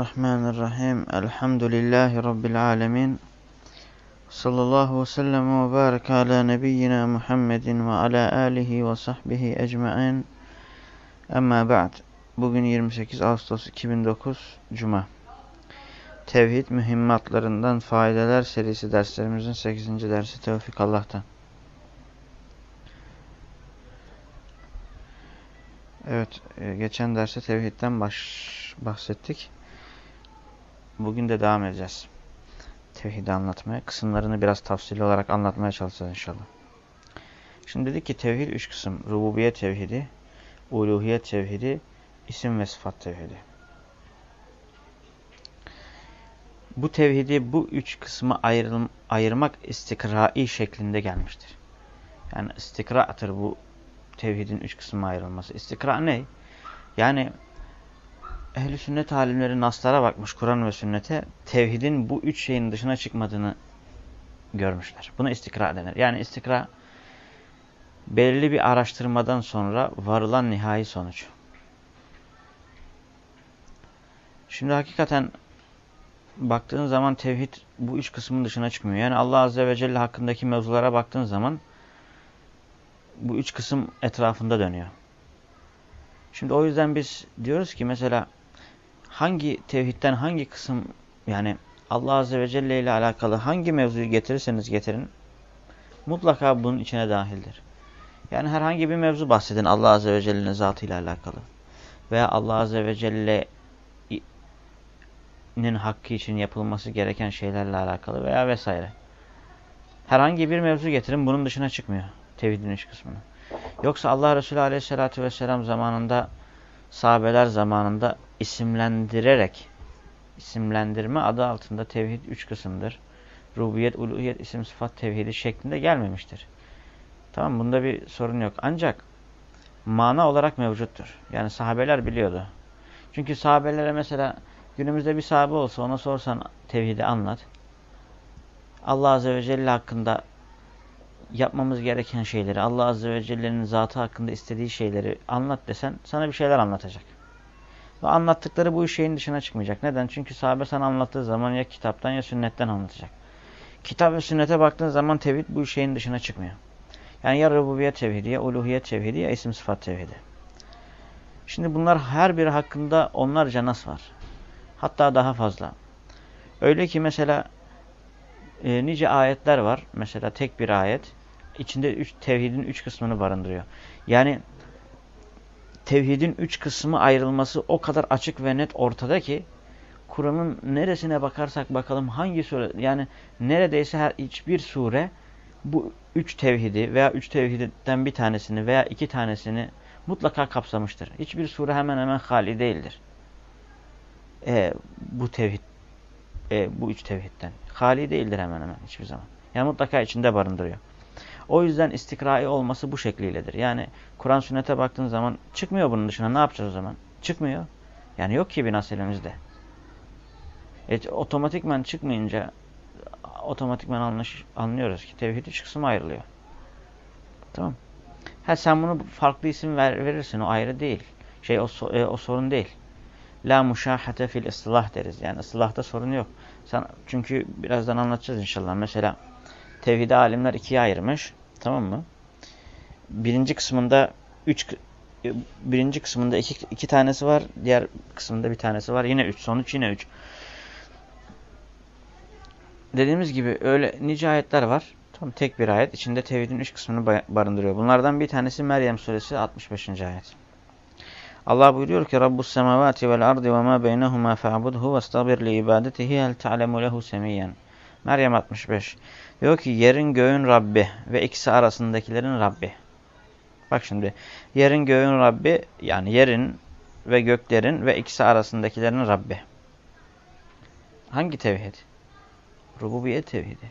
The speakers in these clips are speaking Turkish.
Bismillahirrahmanirrahim. Elhamdülillahi Rabbil alemin. Sallallahu ve sellem ve baraka ala nebiyyina Muhammedin ve ala alihi ve sahbihi ecma'in. Amma ba'd. Bugün 28 Ağustos 2009 Cuma. Tevhid mühimmatlarından faydeler serisi derslerimizin 8. dersi Tevfik Allah'tan. Evet, e, geçen derste tevhidden baş, bahsettik. Bugün de devam edeceğiz. Tevhidi anlatmaya. Kısımlarını biraz tafsili olarak anlatmaya çalışacağız inşallah. Şimdi dedik ki tevhid üç kısım. Rububiyet tevhidi, uluhiyet tevhidi, isim ve sıfat tevhidi. Bu tevhidi bu üç kısmı ayrım, ayırmak istikrai şeklinde gelmiştir. Yani istikra'tır bu tevhidin üç kısmına ayrılması. İstikra ne? Yani ehli sünnet alimleri naslara bakmış Kur'an ve sünnete tevhidin bu üç şeyin dışına çıkmadığını görmüşler. Buna istikra denir. Yani istikra belirli bir araştırmadan sonra varılan nihai sonuç. Şimdi hakikaten baktığın zaman tevhid bu üç kısmın dışına çıkmıyor. Yani Allah Azze ve Celle hakkındaki mevzulara baktığın zaman bu üç kısım etrafında dönüyor. Şimdi o yüzden biz diyoruz ki mesela hangi tevhidden hangi kısım yani Allah Azze ve Celle ile alakalı hangi mevzuyu getirirseniz getirin mutlaka bunun içine dahildir. Yani herhangi bir mevzu bahsedin Allah Azze ve Celle'nin zatıyla alakalı veya Allah Azze ve Celle'nin hakkı için yapılması gereken şeylerle alakalı veya vesaire. Herhangi bir mevzu getirin bunun dışına çıkmıyor tevhidin üç kısmını. Yoksa Allah Resulü Aleyhisselatü Vesselam zamanında sahabeler zamanında isimlendirerek isimlendirme adı altında tevhid üç kısımdır. Rububiyet, uluhiyet, isim, sıfat tevhidi şeklinde gelmemiştir. Tamam bunda bir sorun yok. Ancak mana olarak mevcuttur. Yani sahabeler biliyordu. Çünkü sahabelere mesela günümüzde bir sahabe olsa ona sorsan tevhidi anlat. Allah Azze ve Celle hakkında yapmamız gereken şeyleri, Allah Azze ve Celle'nin zatı hakkında istediği şeyleri anlat desen sana bir şeyler anlatacak. Ve anlattıkları bu şeyin dışına çıkmayacak. Neden? Çünkü sahabe sana anlattığı zaman ya kitaptan ya sünnetten anlatacak. Kitap ve sünnete baktığın zaman tevhid bu şeyin dışına çıkmıyor. Yani ya rububiyet tevhidi, ya uluhiyet tevhidi, ya isim sıfat tevhidi. Şimdi bunlar her biri hakkında onlarca nas var. Hatta daha fazla. Öyle ki mesela e, nice ayetler var. Mesela tek bir ayet içinde üç, tevhidin üç kısmını barındırıyor. Yani tevhidin üç kısmı ayrılması o kadar açık ve net ortada ki Kur'an'ın neresine bakarsak bakalım hangi sure yani neredeyse her hiçbir sure bu üç tevhidi veya üç tevhidden bir tanesini veya iki tanesini mutlaka kapsamıştır. Hiçbir sure hemen hemen hali değildir. E, bu tevhid e, bu üç tevhidden. Hali değildir hemen hemen hiçbir zaman. Yani mutlaka içinde barındırıyor. O yüzden istikrai olması bu şekliyledir. Yani Kur'an sünnete baktığın zaman çıkmıyor bunun dışına. Ne yapacağız o zaman? Çıkmıyor. Yani yok ki bir nas elimizde. E, otomatikmen çıkmayınca otomatikmen anlaş, anlıyoruz ki tevhid üç kısım ayrılıyor. Tamam. Ha sen bunu farklı isim ver, verirsin o ayrı değil. Şey o, e, o sorun değil. La muşahate fil ıslah deriz. Yani ıslahta sorun yok. Sen, çünkü birazdan anlatacağız inşallah. Mesela tevhidi alimler ikiye ayırmış. Tamam mı? Birinci kısmında üç birinci kısmında iki, iki tanesi var. Diğer kısmında bir tanesi var. Yine üç. Sonuç yine üç. Dediğimiz gibi öyle nice ayetler var. Tam tek bir ayet. içinde tevhidin üç kısmını barındırıyor. Bunlardan bir tanesi Meryem suresi 65. ayet. Allah buyuruyor ki Rabbus semavati vel ardi ve ma beynehuma fa'budhu vestabir li ibadetihi hel ta'lemu lehu semiyyen. Meryem 65. Diyor ki yerin göğün Rabbi ve ikisi arasındakilerin Rabbi. Bak şimdi yerin göğün Rabbi yani yerin ve göklerin ve ikisi arasındakilerin Rabbi. Hangi tevhid? Rububiyet tevhidi.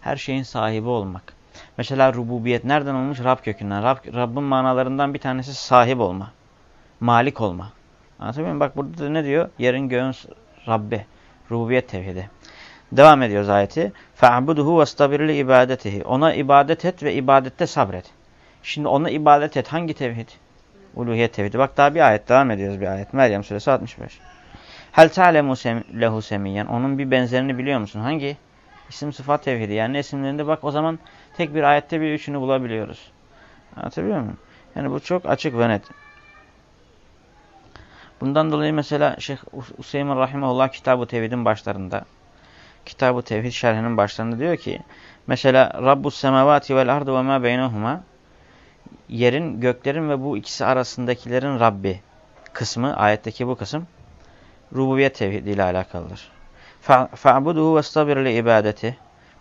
Her şeyin sahibi olmak. Mesela rububiyet nereden olmuş? Rab kökünden. Rab, Rabbin manalarından bir tanesi sahip olma. Malik olma. Anlatabiliyor muyum? Bak burada ne diyor? Yerin göğün Rabbi. Rububiyet tevhidi. Devam ediyoruz ayeti. فَعْبُدُهُ وَاسْتَبِرْ ibadetihi. Ona ibadet et ve ibadette sabret. Şimdi ona ibadet et. Hangi tevhid? Uluhiyet tevhidi. Bak daha bir ayet devam ediyoruz bir ayet. Meryem suresi 65. Hel ta'lemu lehu semiyen. Onun bir benzerini biliyor musun? Hangi? İsim sıfat tevhidi. Yani isimlerinde bak o zaman tek bir ayette bir üçünü bulabiliyoruz. Anlatabiliyor muyum? Yani bu çok açık ve net. Bundan dolayı mesela Şeyh Hüseyin Rahimahullah Kitab-ı Tevhid'in başlarında Kitab-ı Tevhid şerhinin başlarında diyor ki mesela Rabbus semavati vel ardı ve ma beynehuma yerin, göklerin ve bu ikisi arasındakilerin Rabbi kısmı, ayetteki bu kısım rububiyet tevhidi ile alakalıdır. Fa'buduhu ve stabir li ibadeti.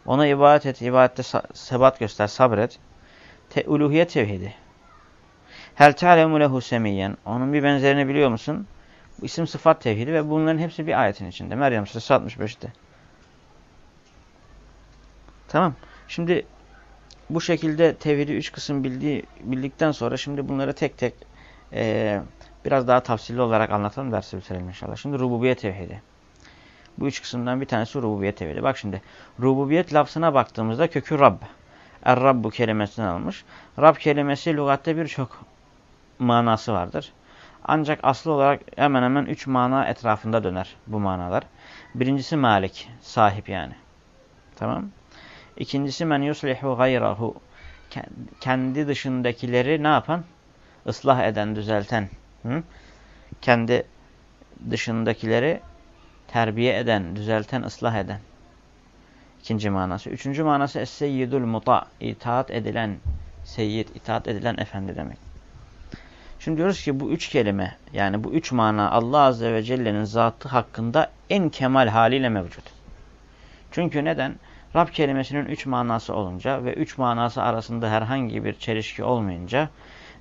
Ona ibadet et, ibadette sebat göster, sabret. Te uluhiyet tevhidi. Hel ta'lemu lehu semiyyen. Onun bir benzerini biliyor musun? Bu isim sıfat tevhidi ve bunların hepsi bir ayetin içinde. Meryem suresi 65'te. Tamam. Şimdi bu şekilde tevhidi üç kısım bildiği, bildikten sonra şimdi bunları tek tek e, biraz daha tafsilli olarak anlatalım dersi bitirelim inşallah. Şimdi rububiyet tevhidi. Bu üç kısımdan bir tanesi rububiyet tevhidi. Bak şimdi rububiyet lafzına baktığımızda kökü Rabb. Er-Rabbu kelimesinden almış. Rab kelimesi lügatte birçok manası vardır. Ancak aslı olarak hemen hemen üç mana etrafında döner bu manalar. Birincisi malik, sahip yani. Tamam. İkincisi men yuslihu gayrahu. Kendi dışındakileri ne yapan? Islah eden, düzelten. Hı? Kendi dışındakileri terbiye eden, düzelten, ıslah eden. İkinci manası. Üçüncü manası es-seyyidul muta. itaat edilen, seyyid, itaat edilen efendi demek. Şimdi diyoruz ki bu üç kelime yani bu üç mana Allah Azze ve Celle'nin zatı hakkında en kemal haliyle mevcut. Çünkü neden? Rab kelimesinin üç manası olunca ve üç manası arasında herhangi bir çelişki olmayınca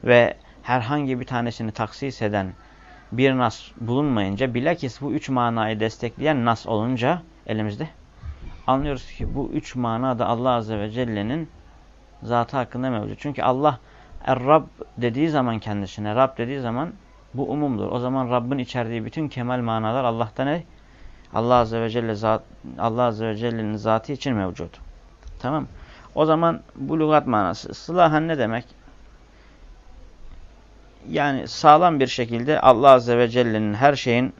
ve herhangi bir tanesini taksis eden bir nas bulunmayınca bilakis bu üç manayı destekleyen nas olunca elimizde anlıyoruz ki bu üç mana da Allah Azze ve Celle'nin zatı hakkında mevcut. Çünkü Allah Er-Rab dediği zaman kendisine, Rab dediği zaman bu umumdur. O zaman Rabbin içerdiği bütün kemal manalar Allah'ta ne? Allah Azze ve Celle zat, Allah Azze ve Celle'nin zatı için mevcut. Tamam. O zaman bu lügat manası. Sılahan ne demek? Yani sağlam bir şekilde Allah Azze ve Celle'nin her şeyin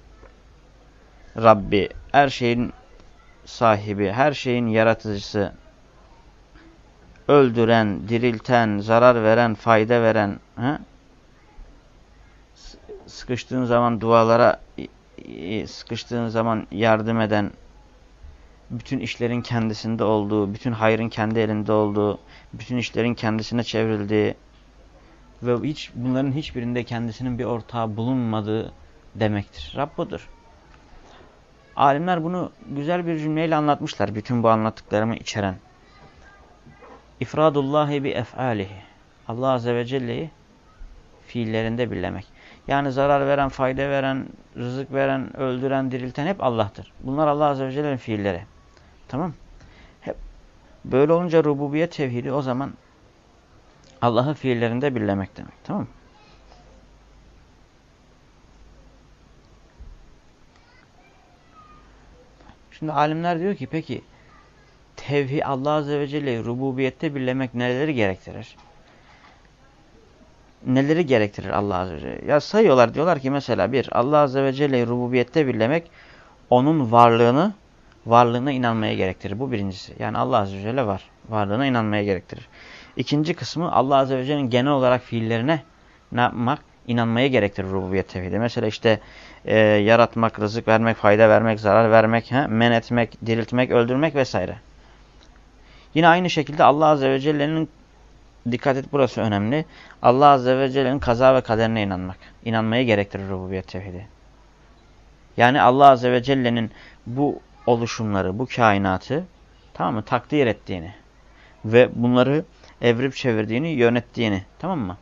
Rabbi, her şeyin sahibi, her şeyin yaratıcısı, öldüren, dirilten, zarar veren, fayda veren, he? sıkıştığın zaman dualara sıkıştığın zaman yardım eden, bütün işlerin kendisinde olduğu, bütün hayrın kendi elinde olduğu, bütün işlerin kendisine çevrildiği ve hiç bunların hiçbirinde kendisinin bir ortağı bulunmadığı demektir. Rab budur. Alimler bunu güzel bir cümleyle anlatmışlar. Bütün bu anlattıklarımı içeren. İfradullahi bi ef'alihi. Allah Azze ve Celle'yi fiillerinde birlemek. Yani zarar veren, fayda veren, rızık veren, öldüren, dirilten hep Allah'tır. Bunlar Allah Azze ve Celle'nin fiilleri. Tamam Hep Böyle olunca rububiyet tevhidi o zaman Allah'ı fiillerinde birlemek demek. Tamam? Şimdi alimler diyor ki peki tevhid Allah Azze ve Celle'yi rububiyette birlemek neleri gerektirir? Neleri gerektirir Allah Azze ve Celle? Ya sayıyorlar diyorlar ki mesela bir Allah Azze ve Celle'yi rububiyette birlemek onun varlığını varlığına inanmaya gerektirir. Bu birincisi. Yani Allah Azze ve Celle var. Varlığına inanmaya gerektirir. İkinci kısmı Allah Azze ve Celle'nin genel olarak fiillerine ne yapmak? İnanmaya gerektirir rububiyet tevhidi. Mesela işte e, yaratmak, rızık vermek, fayda vermek, zarar vermek, he, men etmek, diriltmek, öldürmek vesaire. Yine aynı şekilde Allah Azze ve Celle'nin dikkat et burası önemli. Allah Azze ve Celle'nin kaza ve kaderine inanmak. İnanmaya gerektirir rububiyet tevhidi. Yani Allah Azze ve Celle'nin bu oluşumları, bu kainatı tamam mı takdir ettiğini ve bunları evrip çevirdiğini, yönettiğini tamam mı?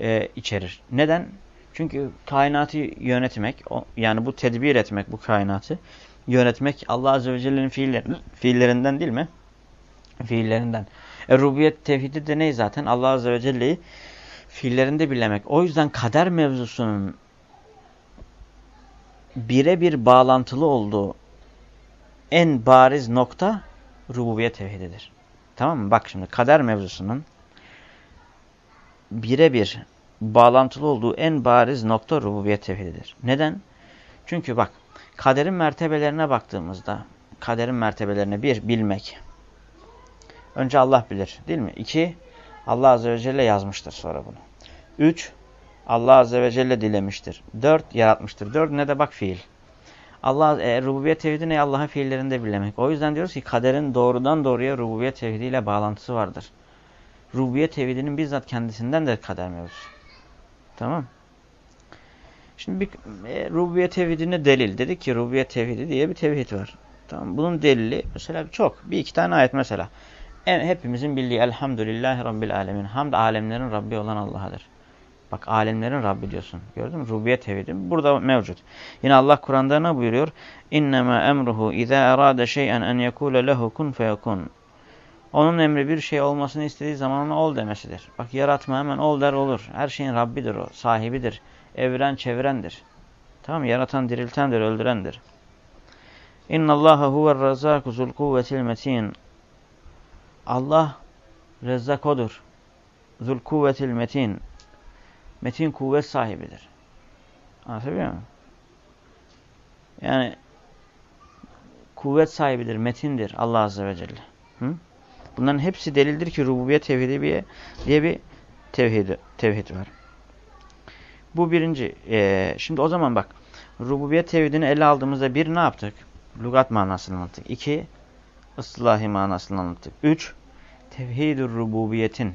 Ee, içerir. Neden? Çünkü kainatı yönetmek, yani bu tedbir etmek bu kainatı yönetmek Allah Azze ve Celle'nin fiilleri, fiillerinden değil mi? Fiillerinden. E, rububiyet tevhidi de ne zaten? Allah Azze ve Celle'yi fiillerinde birlemek. O yüzden kader mevzusunun birebir bağlantılı olduğu en bariz nokta rububiyet tevhididir. Tamam mı? Bak şimdi kader mevzusunun birebir bağlantılı olduğu en bariz nokta rububiyet tevhididir. Neden? Çünkü bak kaderin mertebelerine baktığımızda, kaderin mertebelerine bir, bilmek. Önce Allah bilir değil mi? İki, Allah Azze ve Celle yazmıştır sonra bunu. Üç, Allah Azze ve Celle dilemiştir. Dört, yaratmıştır. Dört ne de bak fiil. Allah e, rububiyet tevhidi ne Allah'ın fiillerinde bilemek. O yüzden diyoruz ki kaderin doğrudan doğruya rububiyet tevhidiyle bağlantısı vardır. Rububiyet tevhidinin bizzat kendisinden de kader mevzusu. Tamam Şimdi bir e, rububiyet tevhidine delil. Dedik ki rububiyet tevhidi diye bir tevhid var. Tamam Bunun delili mesela çok. Bir iki tane ayet mesela. Hepimizin bildiği Elhamdülillahi Rabbil Alemin. Hamd alemlerin Rabbi olan Allah'adır. Bak alemlerin Rabbi diyorsun. Gördün mü? Rububiyet tevhidi burada mevcut. Yine Allah Kur'an'da ne buyuruyor? İnnemâ emruhu izâ erâde şey'en en yekûle lehu kun feyekun. Onun emri bir şey olmasını istediği zaman ona ol demesidir. Bak yaratma hemen ol der olur. Her şeyin Rabbidir o. Sahibidir. Evren çevirendir. Tamam Yaratan diriltendir, öldürendir. İnna Allaha huver razzaku zul kuvvetil metin. Allah rezzak odur. Zul kuvvetil metin. Metin kuvvet sahibidir. Anlatabiliyor muyum? Yani kuvvet sahibidir, metindir Allah Azze ve Celle. Hı? Bunların hepsi delildir ki rububiyet tevhidi diye bir tevhid, tevhid var. Bu birinci. Ee, şimdi o zaman bak. Rububiyet tevhidini ele aldığımızda bir ne yaptık? Lugat manasını anlattık. İki, ıslahi manasını anlattık. Üç, tevhid-ü rububiyetin.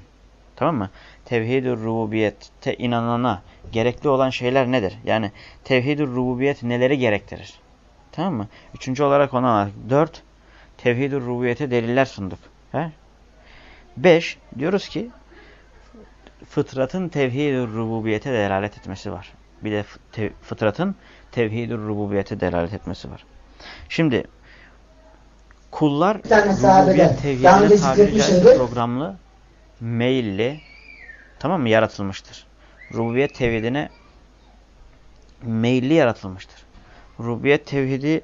Tamam mı? Tevhid-ü rububiyette inanana gerekli olan şeyler nedir? Yani tevhid-ü rububiyet neleri gerektirir? Tamam mı? Üçüncü olarak ona anlattık. Dört, tevhid-ü rububiyete deliller sunduk. He? Beş, diyoruz ki fıtratın tevhid-ü rububiyete delalet etmesi var. Bir de fıtratın tevhid-ü rububiyete delalet etmesi var. Şimdi kullar rububiyet tevhidine tabiri caizse programlı, meyilli, tamam mı yaratılmıştır. Rububiyet tevhidine meyilli yaratılmıştır. Rububiyet tevhidi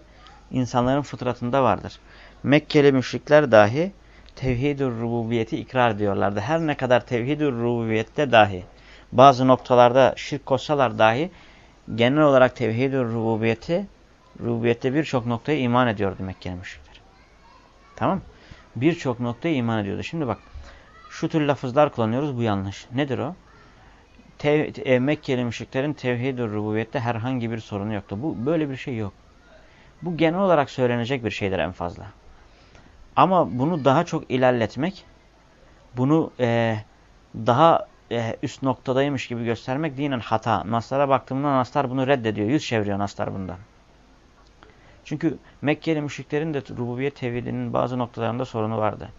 insanların fıtratında vardır. Mekkeli müşrikler dahi tevhid-ü rububiyeti ikrar diyorlardı. Her ne kadar tevhid-ü rububiyette dahi bazı noktalarda şirk koşsalar dahi genel olarak tevhid-ü rububiyeti rububiyette birçok noktaya iman ediyordu Mekkeli müşrikler. Tamam Birçok noktaya iman ediyordu. Şimdi bak şu tür lafızlar kullanıyoruz bu yanlış. Nedir o? Tev e, Mekkeli müşriklerin tevhid-ü rububiyette herhangi bir sorunu yoktu. Bu böyle bir şey yok. Bu genel olarak söylenecek bir şeydir en fazla. Ama bunu daha çok ilerletmek, bunu e, daha e, üst noktadaymış gibi göstermek dinen hata. Naslara baktığımda Naslar bunu reddediyor. Yüz çeviriyor Naslar bundan. Çünkü Mekkeli müşriklerin de rububiyet tevhidinin bazı noktalarında sorunu vardı.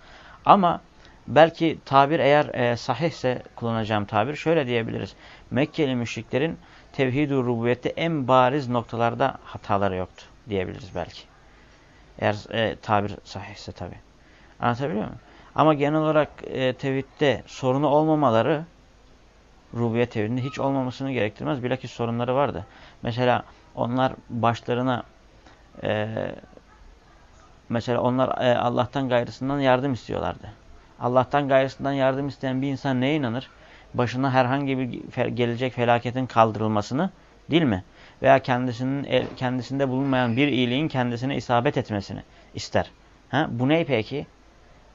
Ama belki tabir eğer e, sahihse kullanacağım tabir şöyle diyebiliriz. Mekkeli müşriklerin tevhid-i rububiyette en bariz noktalarda hataları yoktu diyebiliriz belki. Eğer e, tabir sahihse tabi. Anlatabiliyor muyum? Ama genel olarak e, tevhidde sorunu olmamaları rububiyet tevhidinde hiç olmamasını gerektirmez. Bilakis sorunları vardı. Mesela onlar başlarına e, mesela onlar e, Allah'tan gayrısından yardım istiyorlardı. Allah'tan gayrısından yardım isteyen bir insan neye inanır? Başına herhangi bir fe gelecek felaketin kaldırılmasını değil mi? veya kendisinin kendisinde bulunmayan bir iyiliğin kendisine isabet etmesini ister. Ha? Bu ne peki?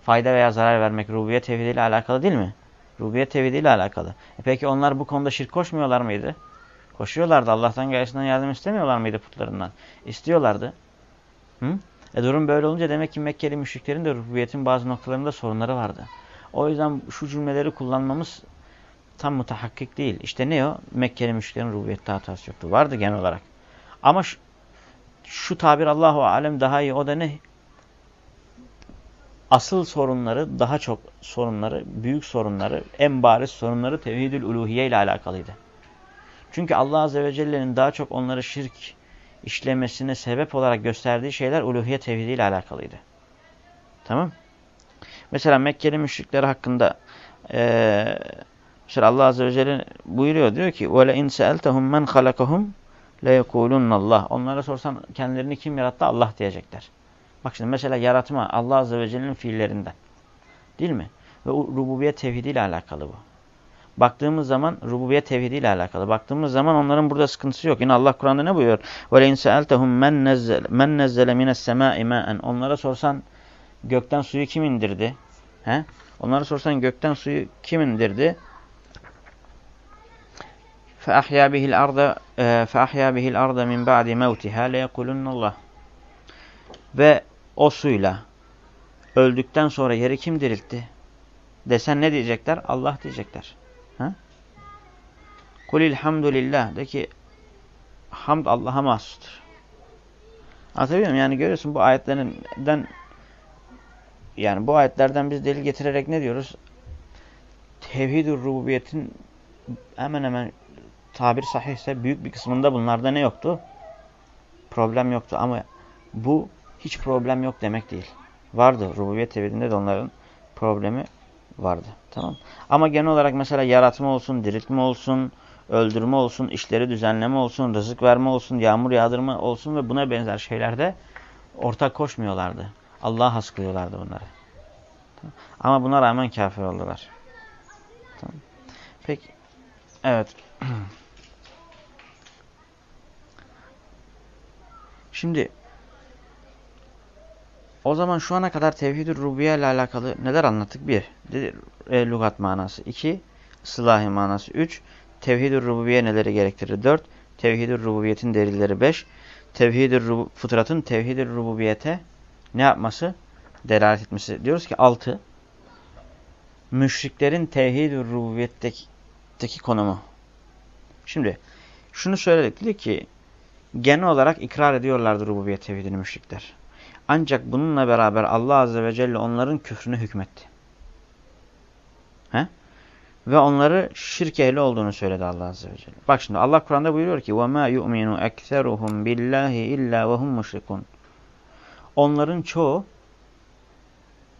Fayda veya zarar vermek rububiyet tevhidiyle alakalı değil mi? Rububiyet tevhidiyle alakalı. E peki onlar bu konuda şirk koşmuyorlar mıydı? Koşuyorlardı. Allah'tan gayesinden yardım istemiyorlar mıydı putlarından? İstiyorlardı. Hı? E durum böyle olunca demek ki Mekkeli müşriklerin de rububiyetin bazı noktalarında sorunları vardı. O yüzden şu cümleleri kullanmamız tam mutahakkik değil. İşte ne o? Mekkeli müşriklerin rububiyette hatası yoktu. Vardı genel olarak. Ama şu, şu tabir Allahu alem daha iyi. O da ne? Asıl sorunları, daha çok sorunları, büyük sorunları, en bariz sorunları tevhidül uluhiye ile alakalıydı. Çünkü Allah Azze ve Celle'nin daha çok onları şirk işlemesine sebep olarak gösterdiği şeyler uluhiye tevhidi ile alakalıydı. Tamam Mesela Mekkeli müşrikler hakkında eee Mesela Allah Azze ve Celle buyuruyor diyor ki وَلَاِنْ سَأَلْتَهُمْ مَنْ خَلَقَهُمْ لَيَكُولُنَّ Allah. Onlara sorsan kendilerini kim yarattı? Allah diyecekler. Bak şimdi mesela yaratma Allah Azze ve Celle'nin fiillerinden. Değil mi? Ve rububiyet tevhidiyle alakalı bu. baktığımız zaman rububiyet tevhidi ile alakalı. Baktığımız zaman onların burada sıkıntısı yok. Yine Allah Kur'an'da ne buyuruyor? وَلَيْنْ سَأَلْتَهُمْ مَنْ نَزَّلَ, men نَزَّلَ مِنَ السَّمَاءِ مَاءً Onlara sorsan gökten suyu kim indirdi? He? Onlara sorsan gökten suyu kim indirdi? فَأَحْيَا بِهِ الْأَرْضَ فَأَحْيَا بِهِ الْأَرْضَ مِنْ بَعْدِ مَوْتِهَا لَيَقُلُنَّ اللّٰهِ Ve o suyla öldükten sonra yeri kim diriltti? Desen ne diyecekler? Allah diyecekler. Ha? Kulilhamdülillah de ki hamd Allah'a mahsustur. Anlatabiliyor muyum? Yani görüyorsun bu ayetlerden yani bu ayetlerden biz delil getirerek ne diyoruz? Tevhid-ü rububiyetin hemen hemen tabir sahihse büyük bir kısmında bunlarda ne yoktu? Problem yoktu ama bu hiç problem yok demek değil. Vardı. Rububiyet tevhidinde de onların problemi vardı. Tamam. Ama genel olarak mesela yaratma olsun, diriltme olsun, öldürme olsun, işleri düzenleme olsun, rızık verme olsun, yağmur yağdırma olsun ve buna benzer şeylerde ortak koşmuyorlardı. Allah'a has kılıyorlardı bunları. Ama buna rağmen kafir oldular. Peki. Evet. Şimdi o zaman şu ana kadar tevhid-ü rubiye ile alakalı neler anlattık? Bir, e, lugat manası. iki ıslahi manası. Üç, tevhid-ü rububiye neleri gerektirir? Dört, tevhid-ü rububiyetin delilleri. Beş, tevhid-ü fıtratın tevhid-ü rububiyete ne yapması? Delalet etmesi. Diyoruz ki altı, müşriklerin tevhid-ü rububiyetteki konumu. Şimdi şunu söyledik. Dedik ki genel olarak ikrar ediyorlardı rububiyet tevhidini müşrikler. Ancak bununla beraber Allah Azze ve Celle onların küfrünü hükmetti. He? Ve onları şirk ehli olduğunu söyledi Allah Azze ve Celle. Bak şimdi Allah Kur'an'da buyuruyor ki وَمَا يُؤْمِنُ اَكْثَرُهُمْ بِاللّٰهِ اِلَّا وَهُمْ مُشْرِكُونَ Onların çoğu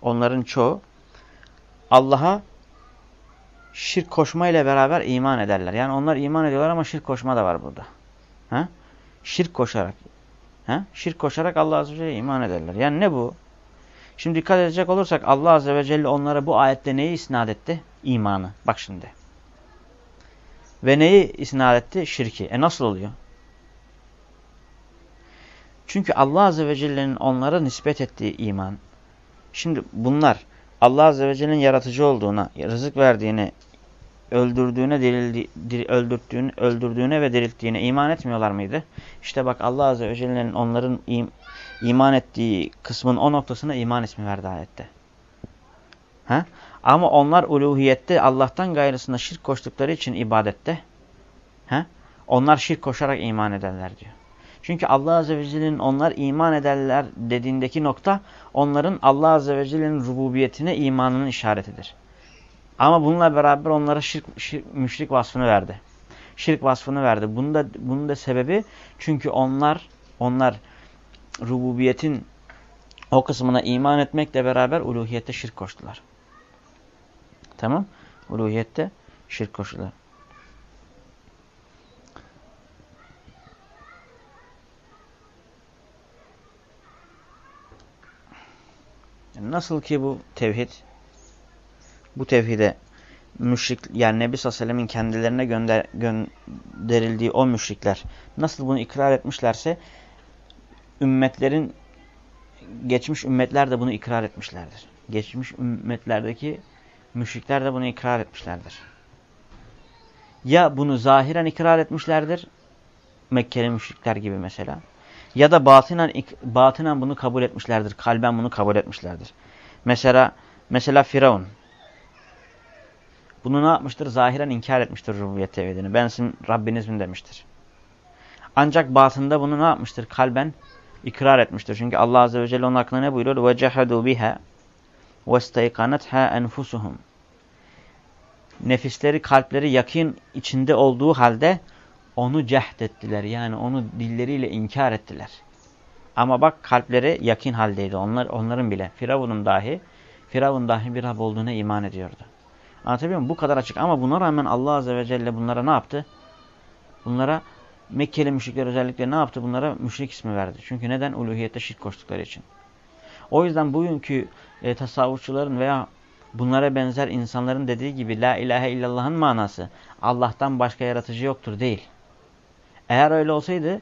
onların çoğu Allah'a şirk koşma ile beraber iman ederler. Yani onlar iman ediyorlar ama şirk koşma da var burada. Ha? Şirk koşarak. Ha? Şirk koşarak Allah Azze ve Celle iman ederler. Yani ne bu? Şimdi dikkat edecek olursak Allah Azze ve Celle onlara bu ayette neyi isnat etti? İmanı. Bak şimdi. Ve neyi isnat etti? Şirki. E nasıl oluyor? Çünkü Allah Azze ve Celle'nin onlara nispet ettiği iman. Şimdi bunlar Allah Azze ve Celle'nin yaratıcı olduğuna, rızık verdiğine, öldürdüğüne, dirildi, dir, öldürttüğüne, öldürdüğüne ve dirilttiğine iman etmiyorlar mıydı? İşte bak Allah Azze ve Celle'nin onların im, iman ettiği kısmın o noktasına iman ismi verdi ayette. Ha? Ama onlar uluhiyette Allah'tan gayrısına şirk koştukları için ibadette ha? onlar şirk koşarak iman ederler diyor. Çünkü Allah Azze ve Celle'nin onlar iman ederler dediğindeki nokta onların Allah Azze ve Celle'nin rububiyetine imanının işaretidir. Ama bununla beraber onlara şirk, şirk, müşrik vasfını verdi. Şirk vasfını verdi. Bunun da, bunun da sebebi çünkü onlar onlar rububiyetin o kısmına iman etmekle beraber uluhiyette şirk koştular. Tamam? Uluhiyette şirk koştular. Nasıl ki bu tevhid bu tevhide müşrik yani Nebi Sallallahu kendilerine gönder, gönderildiği o müşrikler nasıl bunu ikrar etmişlerse ümmetlerin geçmiş ümmetler de bunu ikrar etmişlerdir. Geçmiş ümmetlerdeki müşrikler de bunu ikrar etmişlerdir. Ya bunu zahiren ikrar etmişlerdir Mekkeli müşrikler gibi mesela ya da batinen, batinen bunu kabul etmişlerdir. Kalben bunu kabul etmişlerdir. Mesela mesela Firavun bunu ne yapmıştır? Zahiren inkar etmiştir rububiyet tevhidini. Ben sizin Rabbinizim demiştir. Ancak batında bunu ne yapmıştır? Kalben ikrar etmiştir. Çünkü Allah Azze ve Celle onun hakkında ne buyuruyor? وَجَحَدُوا بِهَا وَاسْتَيْقَنَتْهَا أَنْفُسُهُمْ Nefisleri, kalpleri yakın içinde olduğu halde onu cehdettiler. Yani onu dilleriyle inkar ettiler. Ama bak kalpleri yakın haldeydi. Onlar, onların bile. Firavun'un dahi, Firavun dahi bir Rab olduğuna iman ediyordu. Anlatabiliyor muyum? Bu kadar açık. Ama buna rağmen Allah Azze ve Celle bunlara ne yaptı? Bunlara Mekkeli müşrikler özellikle ne yaptı? Bunlara müşrik ismi verdi. Çünkü neden? Uluhiyette şirk koştukları için. O yüzden bugünkü e, tasavvufçuların veya bunlara benzer insanların dediği gibi la ilahe illallah'ın manası Allah'tan başka yaratıcı yoktur değil. Eğer öyle olsaydı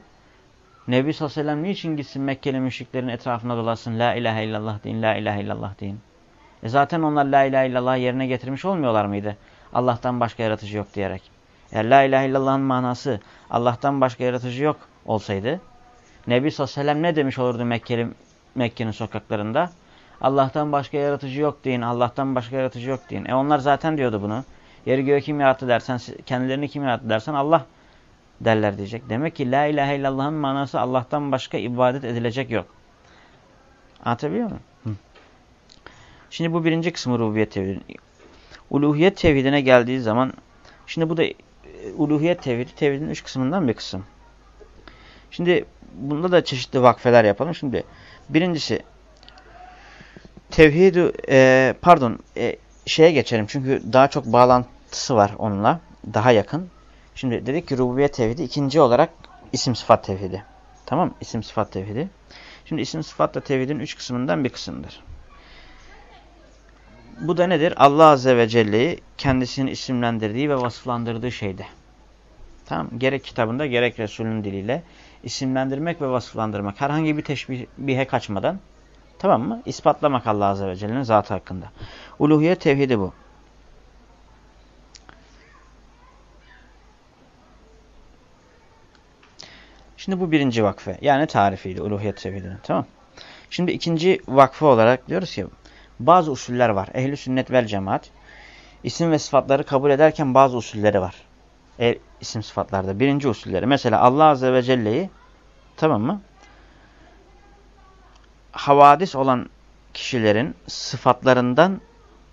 Nebi sallallahu aleyhi ve sellem niçin gitsin Mekkeli müşriklerin etrafına dolasın la ilahe illallah deyin, la ilahe illallah deyin. E zaten onlar la ilahe illallah yerine getirmiş olmuyorlar mıydı? Allah'tan başka yaratıcı yok diyerek. Eğer la ilahe illallah'ın manası Allah'tan başka yaratıcı yok olsaydı Nebi sallallahu aleyhi ve sellem ne demiş olurdu Mekke'nin sokaklarında? Allah'tan başka yaratıcı yok deyin, Allah'tan başka yaratıcı yok deyin. E onlar zaten diyordu bunu. Yeri göğü kim yarattı dersen, kendilerini kim yarattı dersen Allah derler diyecek. Demek ki la ilahe illallah'ın manası Allah'tan başka ibadet edilecek yok. Anlatabiliyor muyum? Hı. Şimdi bu birinci kısmı rububiyet tevhidi. Uluhiyet tevhidine geldiği zaman, şimdi bu da uluhiyet tevhidi, tevhidin üç kısmından bir kısım. Şimdi bunda da çeşitli vakfeler yapalım. Şimdi birincisi tevhid e, pardon e, şeye geçelim çünkü daha çok bağlantısı var onunla daha yakın. Şimdi dedik ki rububiyet tevhidi ikinci olarak isim sıfat tevhidi. Tamam isim sıfat tevhidi. Şimdi isim sıfat da tevhidin üç kısmından bir kısımdır. Bu da nedir? Allah Azze ve Celle'yi kendisini isimlendirdiği ve vasıflandırdığı şeyde. Tamam Gerek kitabında gerek Resul'ün diliyle isimlendirmek ve vasıflandırmak. Herhangi bir teşbihe kaçmadan tamam mı? İspatlamak Allah Azze ve Celle'nin zatı hakkında. Uluhiyet tevhidi bu. Şimdi bu birinci vakfe. Yani tarifiydi uluhiyet tevhidinin. Tamam Şimdi ikinci vakfe olarak diyoruz ki bazı usuller var. Ehli sünnet vel cemaat isim ve sıfatları kabul ederken bazı usulleri var. E, isim sıfatlarda. Birinci usulleri. Mesela Allah Azze ve Celle'yi tamam mı? Havadis olan kişilerin sıfatlarından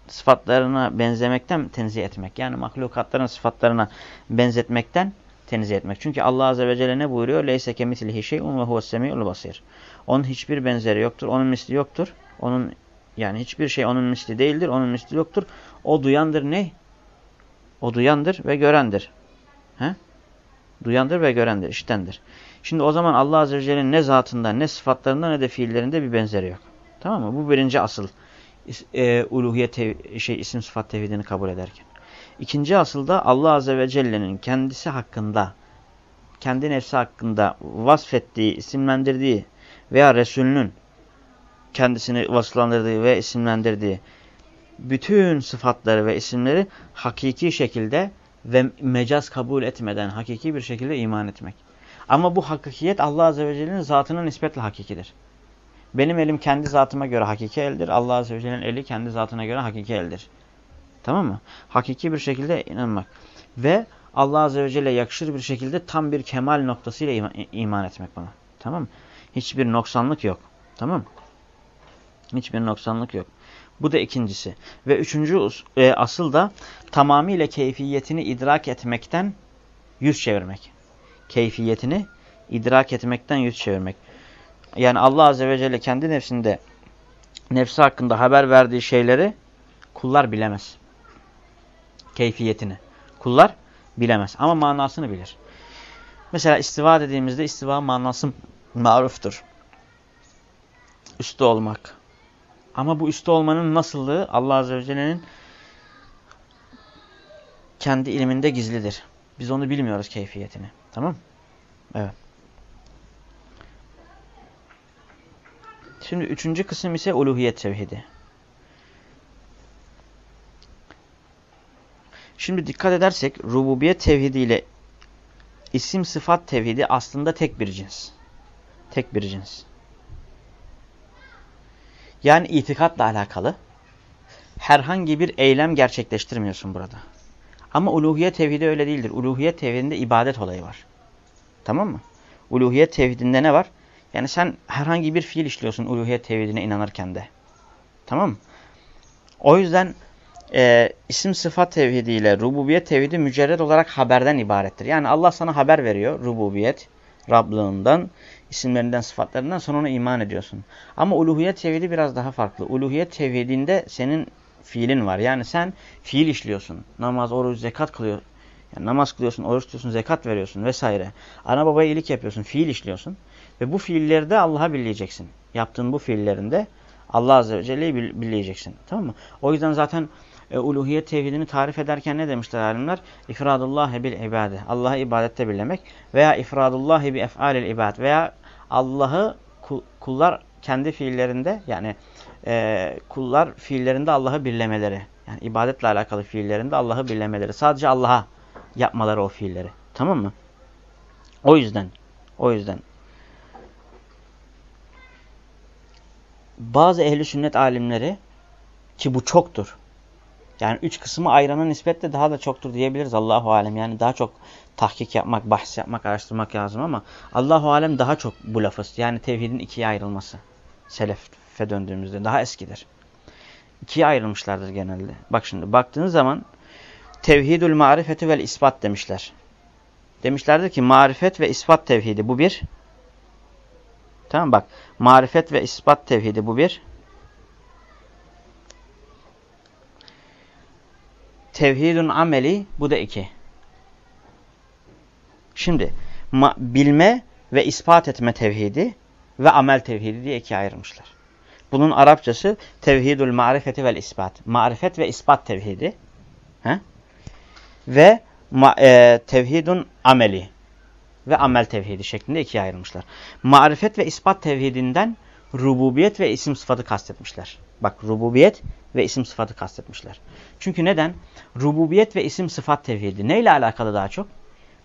sıfatlarına benzemekten tenzih etmek. Yani mahlukatların sıfatlarına benzetmekten tenzih etmek. Çünkü Allah Azze ve Celle ne buyuruyor? Leyse kemitlihi şeyun ve huves semi'ul basir. Onun hiçbir benzeri yoktur. Onun misli yoktur. Onun yani hiçbir şey onun misli değildir. Onun misli yoktur. O duyandır ne? O duyandır ve görendir. He? Duyandır ve görendir, iştendir. Şimdi o zaman Allah Azze ve Celle'nin ne zatında, ne sıfatlarında, ne de fiillerinde bir benzeri yok. Tamam mı? Bu birinci asıl e, uluhiyet şey isim sıfat tevhidini kabul ederken. İkinci asılda Allah Azze ve Celle'nin kendisi hakkında, kendi nefsi hakkında vasfettiği, isimlendirdiği veya Resulünün kendisini vasıflandırdığı ve isimlendirdiği bütün sıfatları ve isimleri hakiki şekilde ve mecaz kabul etmeden hakiki bir şekilde iman etmek. Ama bu hakikiyet Allah Azze ve Celle'nin zatının nispetle hakikidir. Benim elim kendi zatıma göre hakiki eldir. Allah Azze ve Celle'nin eli kendi zatına göre hakiki eldir. Tamam mı? Hakiki bir şekilde inanmak. Ve Allah Azze ve Celle yakışır bir şekilde tam bir kemal noktasıyla iman etmek bana. Tamam mı? Hiçbir noksanlık yok. Tamam mı? Hiçbir noksanlık yok. Bu da ikincisi. Ve üçüncü e, asıl da tamamıyla keyfiyetini idrak etmekten yüz çevirmek. Keyfiyetini idrak etmekten yüz çevirmek. Yani Allah Azze ve Celle kendi nefsinde nefsi hakkında haber verdiği şeyleri kullar bilemez keyfiyetini. Kullar bilemez ama manasını bilir. Mesela istiva dediğimizde istiva manası maruftur. Üstü olmak. Ama bu üstü olmanın nasıllığı Allah Azze ve Celle'nin kendi ilminde gizlidir. Biz onu bilmiyoruz keyfiyetini. Tamam Evet. Şimdi üçüncü kısım ise uluhiyet tevhidi. Şimdi dikkat edersek rububiyet tevhidi ile isim sıfat tevhidi aslında tek bir cins. Tek bir cins. Yani itikatla alakalı herhangi bir eylem gerçekleştirmiyorsun burada. Ama uluhiyet tevhidi öyle değildir. Uluhiyet tevhidinde ibadet olayı var. Tamam mı? Uluhiyet tevhidinde ne var? Yani sen herhangi bir fiil işliyorsun uluhiyet tevhidine inanırken de. Tamam mı? O yüzden e, isim sıfat tevhidi ile rububiyet tevhidi mücerred olarak haberden ibarettir. Yani Allah sana haber veriyor rububiyet, Rablığından, isimlerinden, sıfatlarından sonra ona iman ediyorsun. Ama uluhiyet tevhidi biraz daha farklı. Uluhiyet tevhidinde senin fiilin var. Yani sen fiil işliyorsun. Namaz, oruç, zekat kılıyor. Yani namaz kılıyorsun, oruç tutuyorsun, zekat veriyorsun vesaire. Ana babaya iyilik yapıyorsun, fiil işliyorsun. Ve bu fiilleri de Allah'a birleyeceksin. Yaptığın bu fiillerinde Allah Azze ve Celle'yi bileyeceksin. Tamam mı? O yüzden zaten e, uluhiyet tevhidini tarif ederken ne demişler alimler? İfradullahi bil ibade. Allah'ı ibadette birlemek veya ifradullahi bi ef'alil ibad veya Allah'ı kullar kendi fiillerinde yani e, kullar fiillerinde Allah'ı birlemeleri. Yani ibadetle alakalı fiillerinde Allah'ı birlemeleri. Sadece Allah'a yapmaları o fiilleri. Tamam mı? O yüzden o yüzden bazı ehli sünnet alimleri ki bu çoktur. Yani üç kısmı ayrana nispetle daha da çoktur diyebiliriz Allahu alem. Yani daha çok tahkik yapmak, bahs yapmak, araştırmak lazım ama Allahu alem daha çok bu lafız. Yani tevhidin ikiye ayrılması. Selefe döndüğümüzde daha eskidir. İkiye ayrılmışlardır genelde. Bak şimdi baktığınız zaman tevhidül marifeti vel ispat demişler. Demişlerdir ki marifet ve ispat tevhidi bu bir. Tamam bak. Marifet ve ispat tevhidi bu bir. Tevhidun ameli bu da iki. Şimdi bilme ve ispat etme tevhidi ve amel tevhidi diye ikiye ayrılmışlar. Bunun Arapçası tevhidul marifeti vel ispat. Marifet ve ispat tevhidi. He? Ve ma, e, tevhidun ameli ve amel tevhidi şeklinde ikiye ayrılmışlar. Marifet ve ispat tevhidinden rububiyet ve isim sıfatı kastetmişler. Bak rububiyet ve isim sıfatı kastetmişler. Çünkü neden? Rububiyet ve isim sıfat tevhidi neyle alakalı daha çok?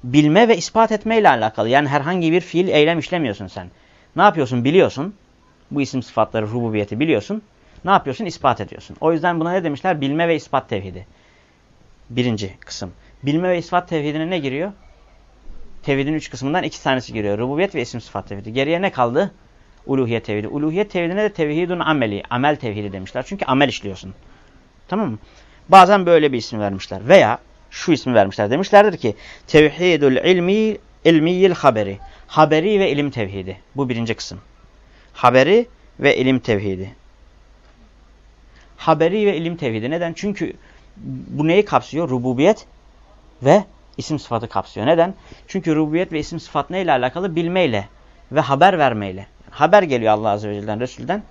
Bilme ve ispat etmeyle alakalı. Yani herhangi bir fiil, eylem işlemiyorsun sen. Ne yapıyorsun? Biliyorsun. Bu isim sıfatları, rububiyeti biliyorsun. Ne yapıyorsun? İspat ediyorsun. O yüzden buna ne demişler? Bilme ve ispat tevhidi. Birinci kısım. Bilme ve ispat tevhidine ne giriyor? Tevhidin üç kısmından iki tanesi giriyor. Rububiyet ve isim sıfat tevhidi. Geriye ne kaldı? Uluhiyet tevhidi. Uluhiyet tevhidine de tevhidun ameli. Amel tevhidi demişler. Çünkü amel işliyorsun. Tamam mı? Bazen böyle bir isim vermişler. Veya şu ismi vermişler. Demişlerdir ki tevhidul ilmi ilmiyil haberi. Haberi ve ilim tevhidi. Bu birinci kısım. Haberi ve ilim tevhidi. Haberi ve ilim tevhidi. Neden? Çünkü bu neyi kapsıyor? Rububiyet ve isim sıfatı kapsıyor. Neden? Çünkü rububiyet ve isim sıfat neyle alakalı? Bilmeyle ve haber vermeyle. Haber geliyor Allah Azze ve Celle'den, Resul'den.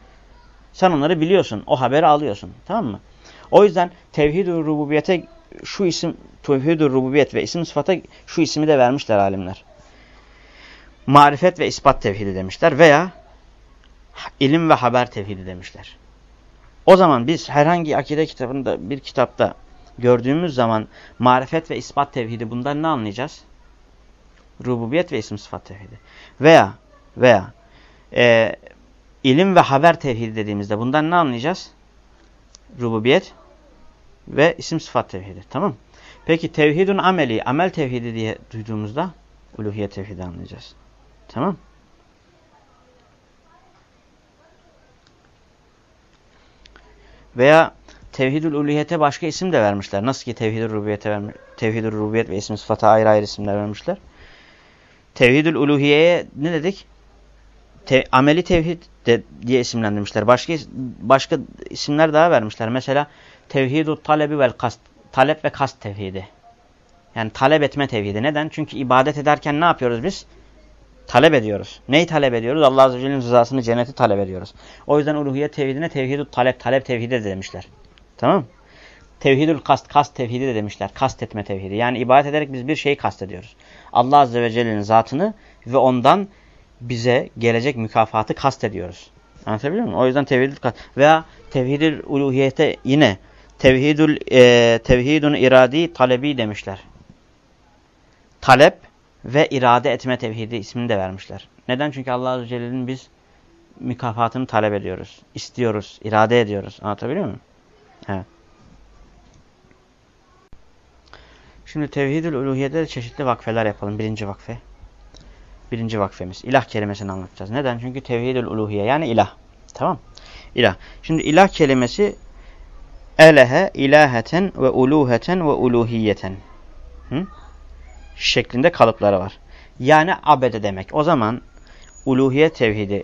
Sen onları biliyorsun. O haberi alıyorsun. Tamam mı? O yüzden tevhid-i rububiyete şu isim, tevhid-i rububiyet ve isim sıfata şu ismi de vermişler alimler. Marifet ve ispat tevhidi demişler veya ilim ve haber tevhidi demişler. O zaman biz herhangi akide kitabında bir kitapta gördüğümüz zaman marifet ve ispat tevhidi bundan ne anlayacağız? Rububiyet ve isim sıfat tevhidi. Veya veya e, ilim ve haber tevhidi dediğimizde bundan ne anlayacağız? Rububiyet ve isim sıfat tevhidi. Tamam Peki tevhidun ameli, amel tevhidi diye duyduğumuzda uluhiyet tevhidi anlayacağız. Tamam Veya tevhidül uluhiyete başka isim de vermişler. Nasıl ki tevhidül rububiyete vermiş, tevhidül rububiyet ve isim sıfata ayrı ayrı isimler vermişler. Tevhidül uluhiyeye ne dedik? Te, ameli tevhid de, diye isimlendirmişler. Başka başka isimler daha vermişler. Mesela tevhidul talebi vel kast. Talep ve kast tevhidi. Yani talep etme tevhidi. Neden? Çünkü ibadet ederken ne yapıyoruz biz? Talep ediyoruz. Neyi talep ediyoruz? Allah Azze ve Celle'nin rızasını, cenneti talep ediyoruz. O yüzden uluhiyet tevhidine tevhidul talep, talep tevhidi de demişler. Tamam Tevhidül kast, kast tevhidi de demişler. Kast etme tevhidi. Yani ibadet ederek biz bir şeyi kast ediyoruz. Allah Azze ve Celle'nin zatını ve ondan bize gelecek mükafatı kast ediyoruz. Anlatabiliyor muyum? O yüzden tevhidül kast. Veya tevhidül uluhiyete yine tevhidül e, tevhidun iradi talebi demişler. Talep ve irade etme tevhidi ismini de vermişler. Neden? Çünkü Allah Azze ve Celle'nin biz mükafatını talep ediyoruz. istiyoruz, irade ediyoruz. Anlatabiliyor muyum? Evet. Şimdi tevhidül uluhiyede de çeşitli vakfeler yapalım. Birinci vakfe. Birinci vakfemiz. İlah kelimesini anlatacağız. Neden? Çünkü tevhidül uluhiye yani ilah. Tamam. İlah. Şimdi ilah kelimesi elehe, ilaheten ve uluheten ve uluhiyeten. Hı? Şeklinde kalıpları var. Yani abede demek. O zaman uluhiye tevhidi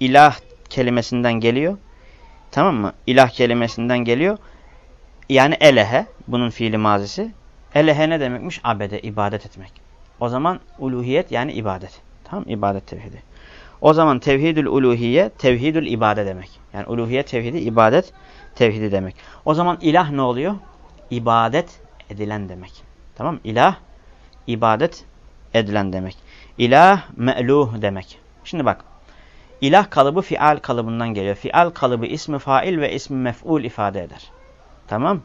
ilah kelimesinden geliyor. Tamam mı? İlah kelimesinden geliyor. Yani elehe, bunun fiili mazisi. Elehe ne demekmiş? Abede, ibadet etmek. O zaman uluhiyet yani ibadet. Tamam İbadet tevhidi. O zaman tevhidül uluhiye, tevhidül ibade demek. Yani uluhiye tevhidi, ibadet tevhidi demek. O zaman ilah ne oluyor? İbadet edilen demek. Tamam İlah, ibadet edilen demek. İlah, me'luh demek. Şimdi bak. İlah kalıbı fial kalıbından geliyor. Fial kalıbı ismi fail ve ismi mef'ul ifade eder. Tamam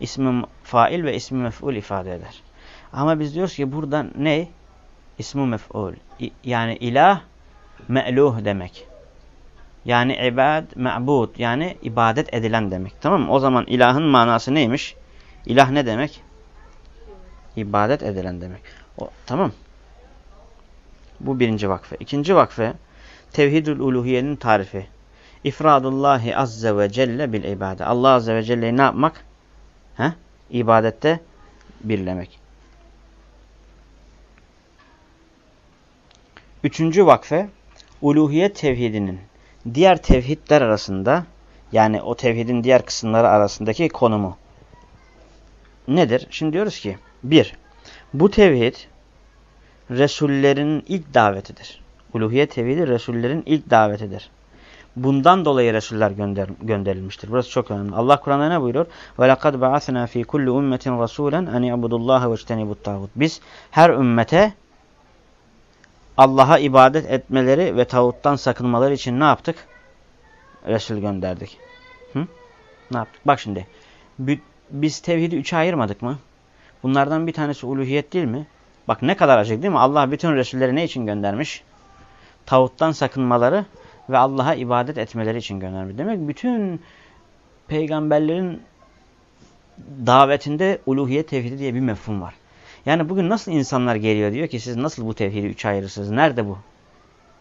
İsmi fail ve ismi mef'ul ifade eder. Ama biz diyoruz ki burada ne? İsmi mef'ul. Yani ilah me'luh demek. Yani ibad, me'bud yani ibadet edilen demek. Tamam mı? O zaman ilahın manası neymiş? İlah ne demek? İbadet edilen demek. O, tamam. Bu birinci vakfe. İkinci vakfe tevhidül uluhiyenin tarifi. İfradullahi azze ve celle bil ibade. Allah azze ve celle'yi ne yapmak? He? İbadette birlemek. Üçüncü vakfe uluhiyet tevhidinin diğer tevhidler arasında yani o tevhidin diğer kısımları arasındaki konumu nedir? Şimdi diyoruz ki bir, bu tevhid Resullerin ilk davetidir. Uluhiyet tevhidi Resullerin ilk davetidir. Bundan dolayı Resuller gönder, gönderilmiştir. Burası çok önemli. Allah Kur'an'da ne buyuruyor? وَلَقَدْ بَعَثْنَا ف۪ي كُلِّ اُمَّةٍ رَسُولًا اَنْ يَعْبُدُ اللّٰهَ وَاجْتَنِبُ الطَّاغُوتِ Biz her ümmete Allah'a ibadet etmeleri ve tağuttan sakınmaları için ne yaptık? Resul gönderdik. Hı? Ne yaptık? Bak şimdi. Biz tevhidi üçe ayırmadık mı? Bunlardan bir tanesi uluhiyet değil mi? Bak ne kadar acık değil mi? Allah bütün Resulleri ne için göndermiş? Tağuttan sakınmaları ve Allah'a ibadet etmeleri için göndermiş. Demek bütün peygamberlerin davetinde uluhiyet tevhidi diye bir mefhum var. Yani bugün nasıl insanlar geliyor diyor ki siz nasıl bu tevhidi üç ayırırsınız? Nerede bu?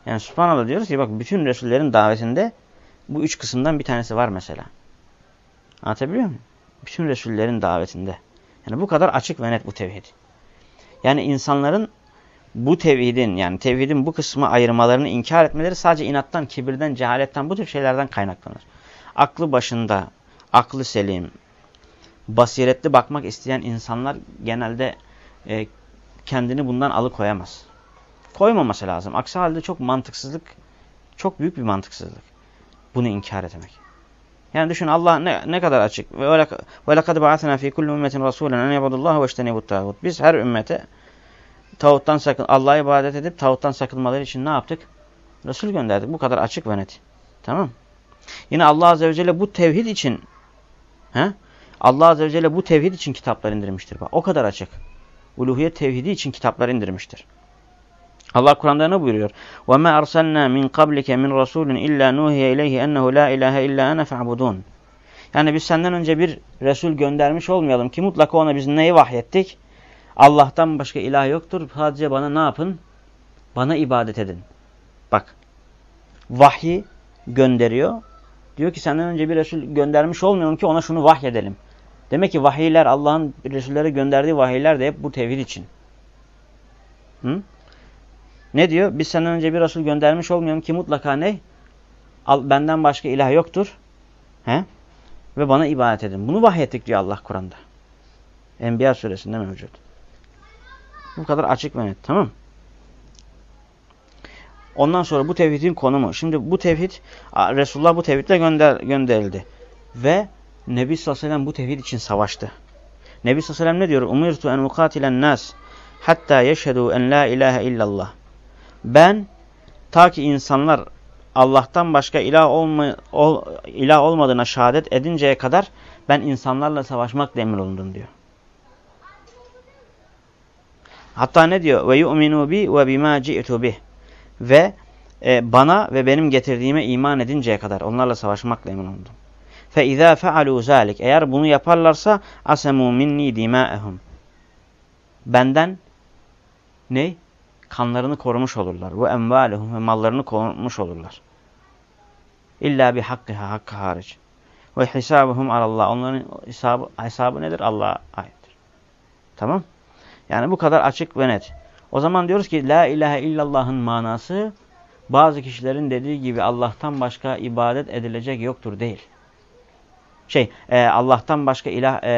Yani subhanallah diyoruz ki bak bütün Resullerin davetinde bu üç kısımdan bir tanesi var mesela. Anlatabiliyor muyum? Bütün Resullerin davetinde. Yani bu kadar açık ve net bu tevhid. Yani insanların bu tevhidin yani tevhidin bu kısmı ayırmalarını inkar etmeleri sadece inattan, kibirden, cehaletten bu tür şeylerden kaynaklanır. Aklı başında, aklı selim, basiretli bakmak isteyen insanlar genelde e, kendini bundan alıkoyamaz. Koymaması lazım. Aksi halde çok mantıksızlık, çok büyük bir mantıksızlık. Bunu inkar etmek. Yani düşün Allah ne, ne kadar açık. Ve lekad ba'athna fi kulli ummetin rasulen en yabudullah ve iştenibut tağut. Biz her ümmete tağuttan sakın Allah'a ibadet edip tağuttan sakınmaları için ne yaptık? Resul gönderdik. Bu kadar açık ve net. Tamam? Yine Allah azze ve celle bu tevhid için he? Allah azze ve celle bu tevhid için kitaplar indirmiştir. Bak, o kadar açık uluhiyet tevhidi için kitaplar indirmiştir. Allah Kur'an'da ne buyuruyor? وَمَا أَرْسَلْنَا مِنْ قَبْلِكَ مِنْ رَسُولٍ إِلَّا نُوهِيَ إِلَيْهِ أَنَّهُ لَا إِلَٰهَ إِلَّا أَنَا فَعْبُدُونَ Yani biz senden önce bir Resul göndermiş olmayalım ki mutlaka ona biz neyi vahyettik? Allah'tan başka ilah yoktur. Sadece bana ne yapın? Bana ibadet edin. Bak. Vahyi gönderiyor. Diyor ki senden önce bir Resul göndermiş olmayalım ki ona şunu vahyedelim. Demek ki vahiyler Allah'ın Resullere gönderdiği vahiyler de hep bu tevhid için. Hı? Ne diyor? Biz senden önce bir Resul göndermiş olmayalım ki mutlaka ne? Al, benden başka ilah yoktur. He? Ve bana ibadet edin. Bunu vahyettik diyor Allah Kur'an'da. Enbiya suresinde mevcut. Bu kadar açık ve net. Tamam Ondan sonra bu tevhidin konumu. Şimdi bu tevhid, Resulullah bu tevhidle gönder, gönderildi. Ve Nebi sallallahu aleyhi ve sellem bu tevhid için savaştı. Nebi sallallahu aleyhi ve sellem ne diyor? Umirtu en ukatilen nas hatta yeşhedû en la ilahe illallah. Ben ta ki insanlar Allah'tan başka ilah, olma, ol, ilah olmadığına şehadet edinceye kadar ben insanlarla savaşmakla emrolundum diyor. Hatta ne diyor? Ve yu'minu bi ve bima ci'tu bih. Ve e, bana ve benim getirdiğime iman edinceye kadar onlarla savaşmakla Fe izâ fealû zâlik. Eğer bunu yaparlarsa asemû minni dimâehum. Benden ne? Kanlarını korumuş olurlar. Ve envâlehum ve mallarını korumuş olurlar. İlla bi hakkıha hakkı hariç. Ve hisabuhum alallah. Onların hesabı, hesabı nedir? Allah'a aittir. Tamam. Yani bu kadar açık ve net. O zaman diyoruz ki la ilahe illallah'ın manası bazı kişilerin dediği gibi Allah'tan başka ibadet edilecek yoktur değil şey e, Allah'tan başka ilah e,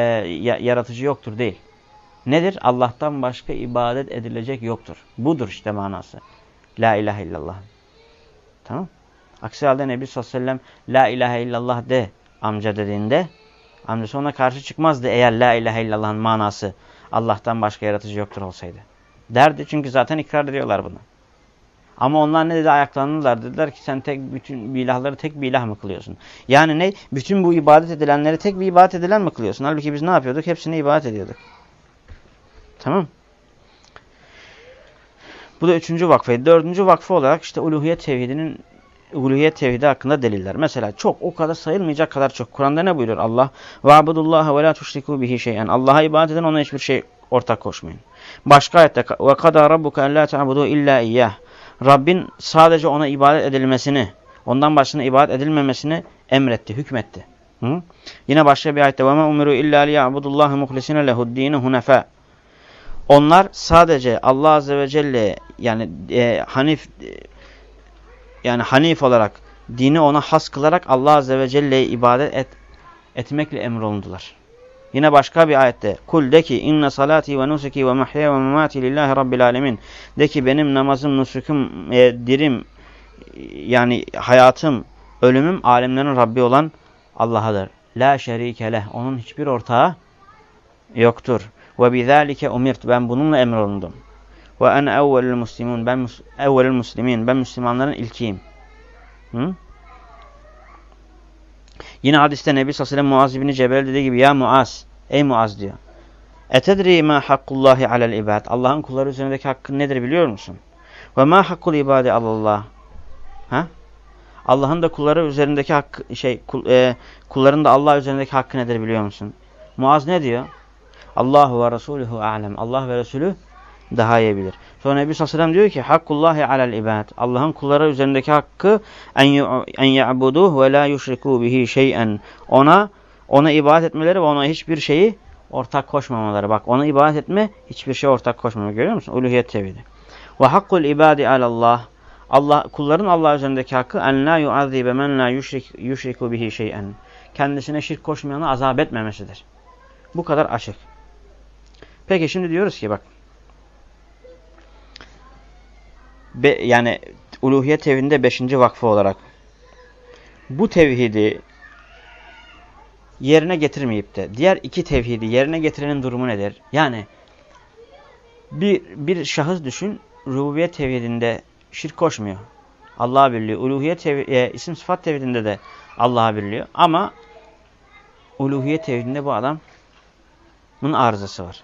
yaratıcı yoktur değil. Nedir? Allah'tan başka ibadet edilecek yoktur. Budur işte manası. La ilahe illallah. Tamam. Aksi halde Nebi sallallahu aleyhi ve sellem la ilahe illallah de amca dediğinde amcası ona karşı çıkmazdı eğer la ilahe illallah'ın manası Allah'tan başka yaratıcı yoktur olsaydı. Derdi çünkü zaten ikrar ediyorlar bunu. Ama onlar ne dedi? Ayaklandılar. Dediler ki sen tek bütün ilahları tek bir ilah mı kılıyorsun? Yani ne? Bütün bu ibadet edilenleri tek bir ibadet edilen mi kılıyorsun? Halbuki biz ne yapıyorduk? Hepsine ibadet ediyorduk. Tamam Bu da üçüncü vakfeydi. Dördüncü vakfı olarak işte uluhiyet tevhidinin uluhiyet tevhidi hakkında deliller. Mesela çok o kadar sayılmayacak kadar çok. Kur'an'da ne buyuruyor Allah? Vabudullaha ve la tuşriku bihi şey'en. Allah'a ibadet eden ona hiçbir şey ortak koşmayın. Başka ayette ve kadâ rabbuke en lâ te'abudû illâ. Rabbin sadece ona ibadet edilmesini, ondan başına ibadet edilmemesini emretti, hükmetti. Hı? Yine başka bir ayette وَمَا اُمِرُوا اِلَّا لِيَعْبُدُ اللّٰهِ مُخْلِسِينَ لَهُ الدِّينَ هُنَفَى Onlar sadece Allah Azze ve Celle yani e, Hanif e, yani Hanif olarak dini ona has kılarak Allah Azze ve Celle'ye ibadet et, etmekle emrolundular. Yine başka bir ayette kul de ki inne salati ve nusuki ve mahya ve mamati lillahi rabbil alemin. De ki benim namazım, nusukum, e, dirim yani hayatım, ölümüm alemlerin Rabbi olan Allah'adır. La şerike leh. Onun hiçbir ortağı yoktur. Ve bizalike umirt. Ben bununla emrolundum. Ve en evvelül muslimun. Ben evvelül muslimin. Ben Müslümanların ilkiyim. Hı? Yine hadiste Nebi sallallahu aleyhi ve sellem Muaz Cebel dediği gibi ya Muaz, ey Muaz diyor. Etedri ma hakkullahi alel ibad. Allah'ın kulları üzerindeki hakkı nedir biliyor musun? Ve ma hakkul ibadi alallah. Ha? Allah'ın da kulları üzerindeki hakkı şey kul, e, kulların da Allah üzerindeki hakkı nedir biliyor musun? Muaz ne diyor? Allahu ve Resuluhu alem. Allah ve Resulü daha iyi bilir. Sonra Nebi sallallahu diyor ki Hakkullahi alel ibad. Allah'ın kulları üzerindeki hakkı en ya'buduh ve la yushriku bihi şey'en. Ona ona ibadet etmeleri ve ona hiçbir şeyi ortak koşmamaları. Bak ona ibadet etme, hiçbir şey ortak koşmama. Görüyor musun? Uluhiyet tevhidi. Ve hakkul ibadi alallah. Allah kulların Allah üzerindeki hakkı en la yuazibe men la yushrik yushriku bihi şey'en. Kendisine şirk koşmayanı azap etmemesidir. Bu kadar açık. Peki şimdi diyoruz ki bak be, yani uluhiyet tevhidinde beşinci vakfı olarak bu tevhidi yerine getirmeyip de diğer iki tevhidi yerine getirenin durumu nedir? Yani bir, bir şahıs düşün rububiyet tevhidinde şirk koşmuyor. Allah'a birliyor. Uluhiyet tevhid, e, isim sıfat tevhidinde de Allah'a birliyor. Ama uluhiyet tevhidinde bu adam bunun arızası var.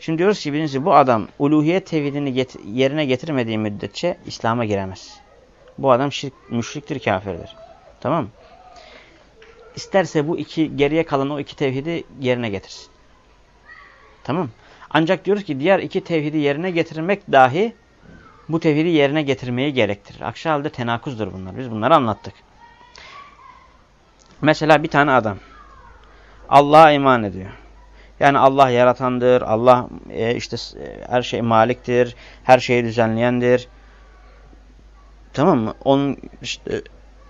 Şimdi diyoruz ki birincisi bu adam uluhiyet tevhidini get yerine getirmediği müddetçe İslam'a giremez. Bu adam şirk, müşriktir, kafirdir. Tamam? İsterse bu iki geriye kalan o iki tevhidi yerine getirsin. Tamam Ancak diyoruz ki diğer iki tevhidi yerine getirmek dahi bu tevhidi yerine getirmeyi gerektirir. Aksi halde tenakuzdur bunlar. Biz bunları anlattık. Mesela bir tane adam Allah'a iman ediyor. Yani Allah yaratandır, Allah e, işte e, her şey maliktir, her şeyi düzenleyendir. Tamam mı? Onun işte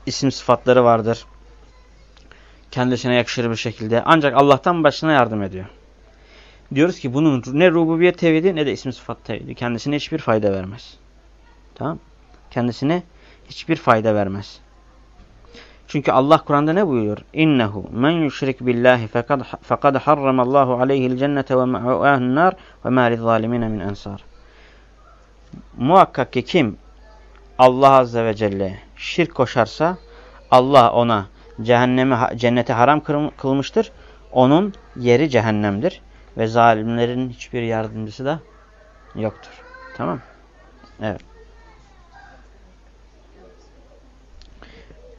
isim sıfatları vardır. Kendisine yakışır bir şekilde. Ancak Allah'tan başına yardım ediyor. Diyoruz ki bunun ne rububiyet tevhidi ne de isim sıfat tevhidi. Kendisine hiçbir fayda vermez. Tamam Kendisine hiçbir fayda vermez. Çünkü Allah Kur'an'da ne buyuruyor? İnnehu men yüşrik billahi fekad fekad harramallahu aleyhi'l cennete ve ma'ahu'n nar ve ma lizzalimin min ensar. Muhakkak ki kim Allah azze ve celle şirk koşarsa Allah ona cehennemi cennete haram kılmıştır. Onun yeri cehennemdir ve zalimlerin hiçbir yardımcısı da yoktur. Tamam? Evet.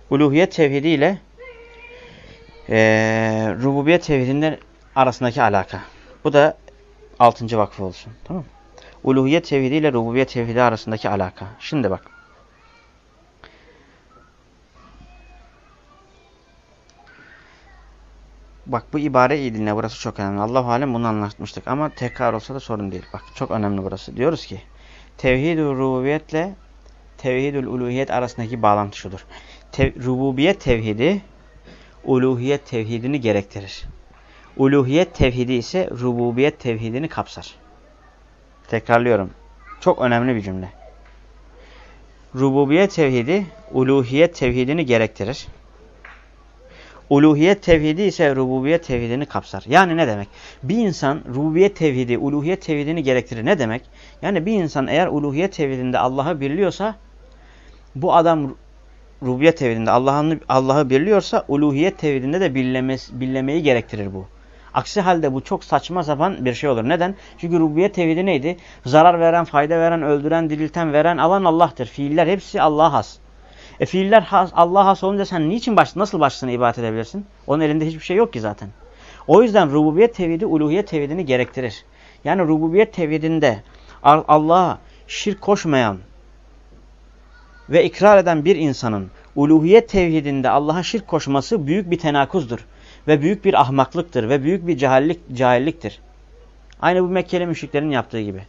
Uluhiyet tevhidi ile e, rububiyet tevhidinin arasındaki alaka. Bu da altıncı vakfı olsun. Tamam mı? Uluhiyet tevhidi ile rububiyet tevhidi arasındaki alaka. Şimdi bak. Bak bu ibare iyi dinle. Burası çok önemli. Allah alem bunu anlatmıştık. Ama tekrar olsa da sorun değil. Bak çok önemli burası. Diyoruz ki tevhid-ü rububiyetle tevhid-ül uluhiyet arasındaki bağlantı şudur tev rububiyet tevhidi uluhiyet tevhidini gerektirir. Uluhiyet tevhidi ise rububiyet tevhidini kapsar. Tekrarlıyorum. Çok önemli bir cümle. rububiyet tevhidi uluhiyet tevhidini gerektirir. Uluhiyet tevhidi ise rububiyet tevhidini kapsar. Yani ne demek? Bir insan rububiyet tevhidi, uluhiyet tevhidini gerektirir. Ne demek? Yani bir insan eğer uluhiyet tevhidinde Allah'ı birliyorsa bu adam rububiyet tevhidinde Allah'ı Allah'ı birliyorsa uluhiyet tevhidinde de birlemesi, birlemeyi gerektirir bu. Aksi halde bu çok saçma sapan bir şey olur. Neden? Çünkü rububiyet tevhidi neydi? Zarar veren, fayda veren, öldüren, dirilten, veren, alan Allah'tır. Fiiller hepsi Allah'a has. E fiiller has, Allah'a has olunca sen niçin baş, nasıl başlığına ibadet edebilirsin? Onun elinde hiçbir şey yok ki zaten. O yüzden rububiyet tevhidi uluhiyet tevhidini gerektirir. Yani rububiyet tevhidinde Allah'a şirk koşmayan ve ikrar eden bir insanın uluhiyet tevhidinde Allah'a şirk koşması büyük bir tenakuzdur. Ve büyük bir ahmaklıktır ve büyük bir cahillik, cahilliktir. Aynı bu Mekkeli müşriklerin yaptığı gibi.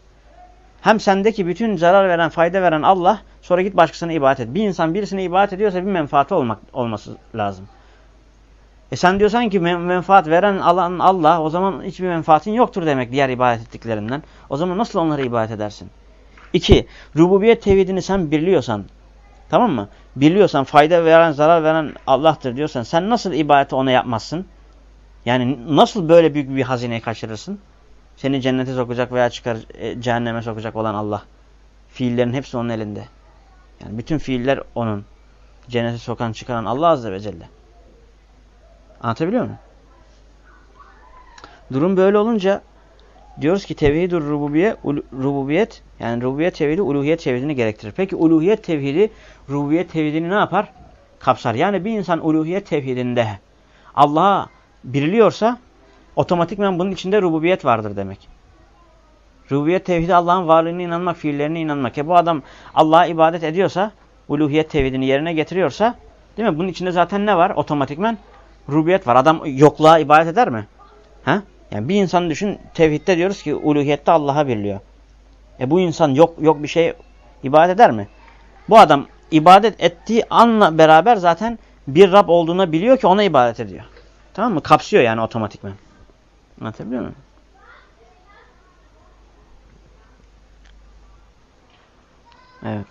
Hem sendeki bütün zarar veren, fayda veren Allah, sonra git başkasına ibadet et. Bir insan birisine ibadet ediyorsa bir menfaati olmak, olması lazım. E sen diyorsan ki menfaat veren alan Allah, o zaman hiçbir menfaatin yoktur demek diğer ibadet ettiklerinden. O zaman nasıl onlara ibadet edersin? İki, rububiyet tevhidini sen birliyorsan, tamam mı? Biliyorsan fayda veren, zarar veren Allah'tır diyorsan sen nasıl ibadeti ona yapmazsın? Yani nasıl böyle büyük bir hazineyi kaçırırsın? Seni cennete sokacak veya çıkar e, cehenneme sokacak olan Allah. Fiillerin hepsi onun elinde. Yani bütün fiiller onun. Cennete sokan çıkaran Allah Azze ve Celle. Anlatabiliyor muyum? Durum böyle olunca diyoruz ki tevhid-ül rububiye, rububiyet yani rububiyet tevhidi uluhiyet tevhidini gerektirir. Peki uluhiyet tevhidi rububiyet tevhidini ne yapar? Kapsar. Yani bir insan uluhiyet tevhidinde Allah'a biriliyorsa otomatikman bunun içinde rububiyet vardır demek. Rububiyet tevhidi Allah'ın varlığına inanmak, fiillerine inanmak. E bu adam Allah'a ibadet ediyorsa, uluhiyet tevhidini yerine getiriyorsa, değil mi? Bunun içinde zaten ne var? Otomatikman rububiyet var. Adam yokluğa ibadet eder mi? Ha? Yani bir insan düşün, tevhidde diyoruz ki uluhiyette Allah'a birliyor. E bu insan yok yok bir şey ibadet eder mi? Bu adam ibadet ettiği anla beraber zaten bir Rab olduğunu biliyor ki ona ibadet ediyor. Tamam mı? Kapsıyor yani otomatikman. Anlatabiliyor muyum? Evet.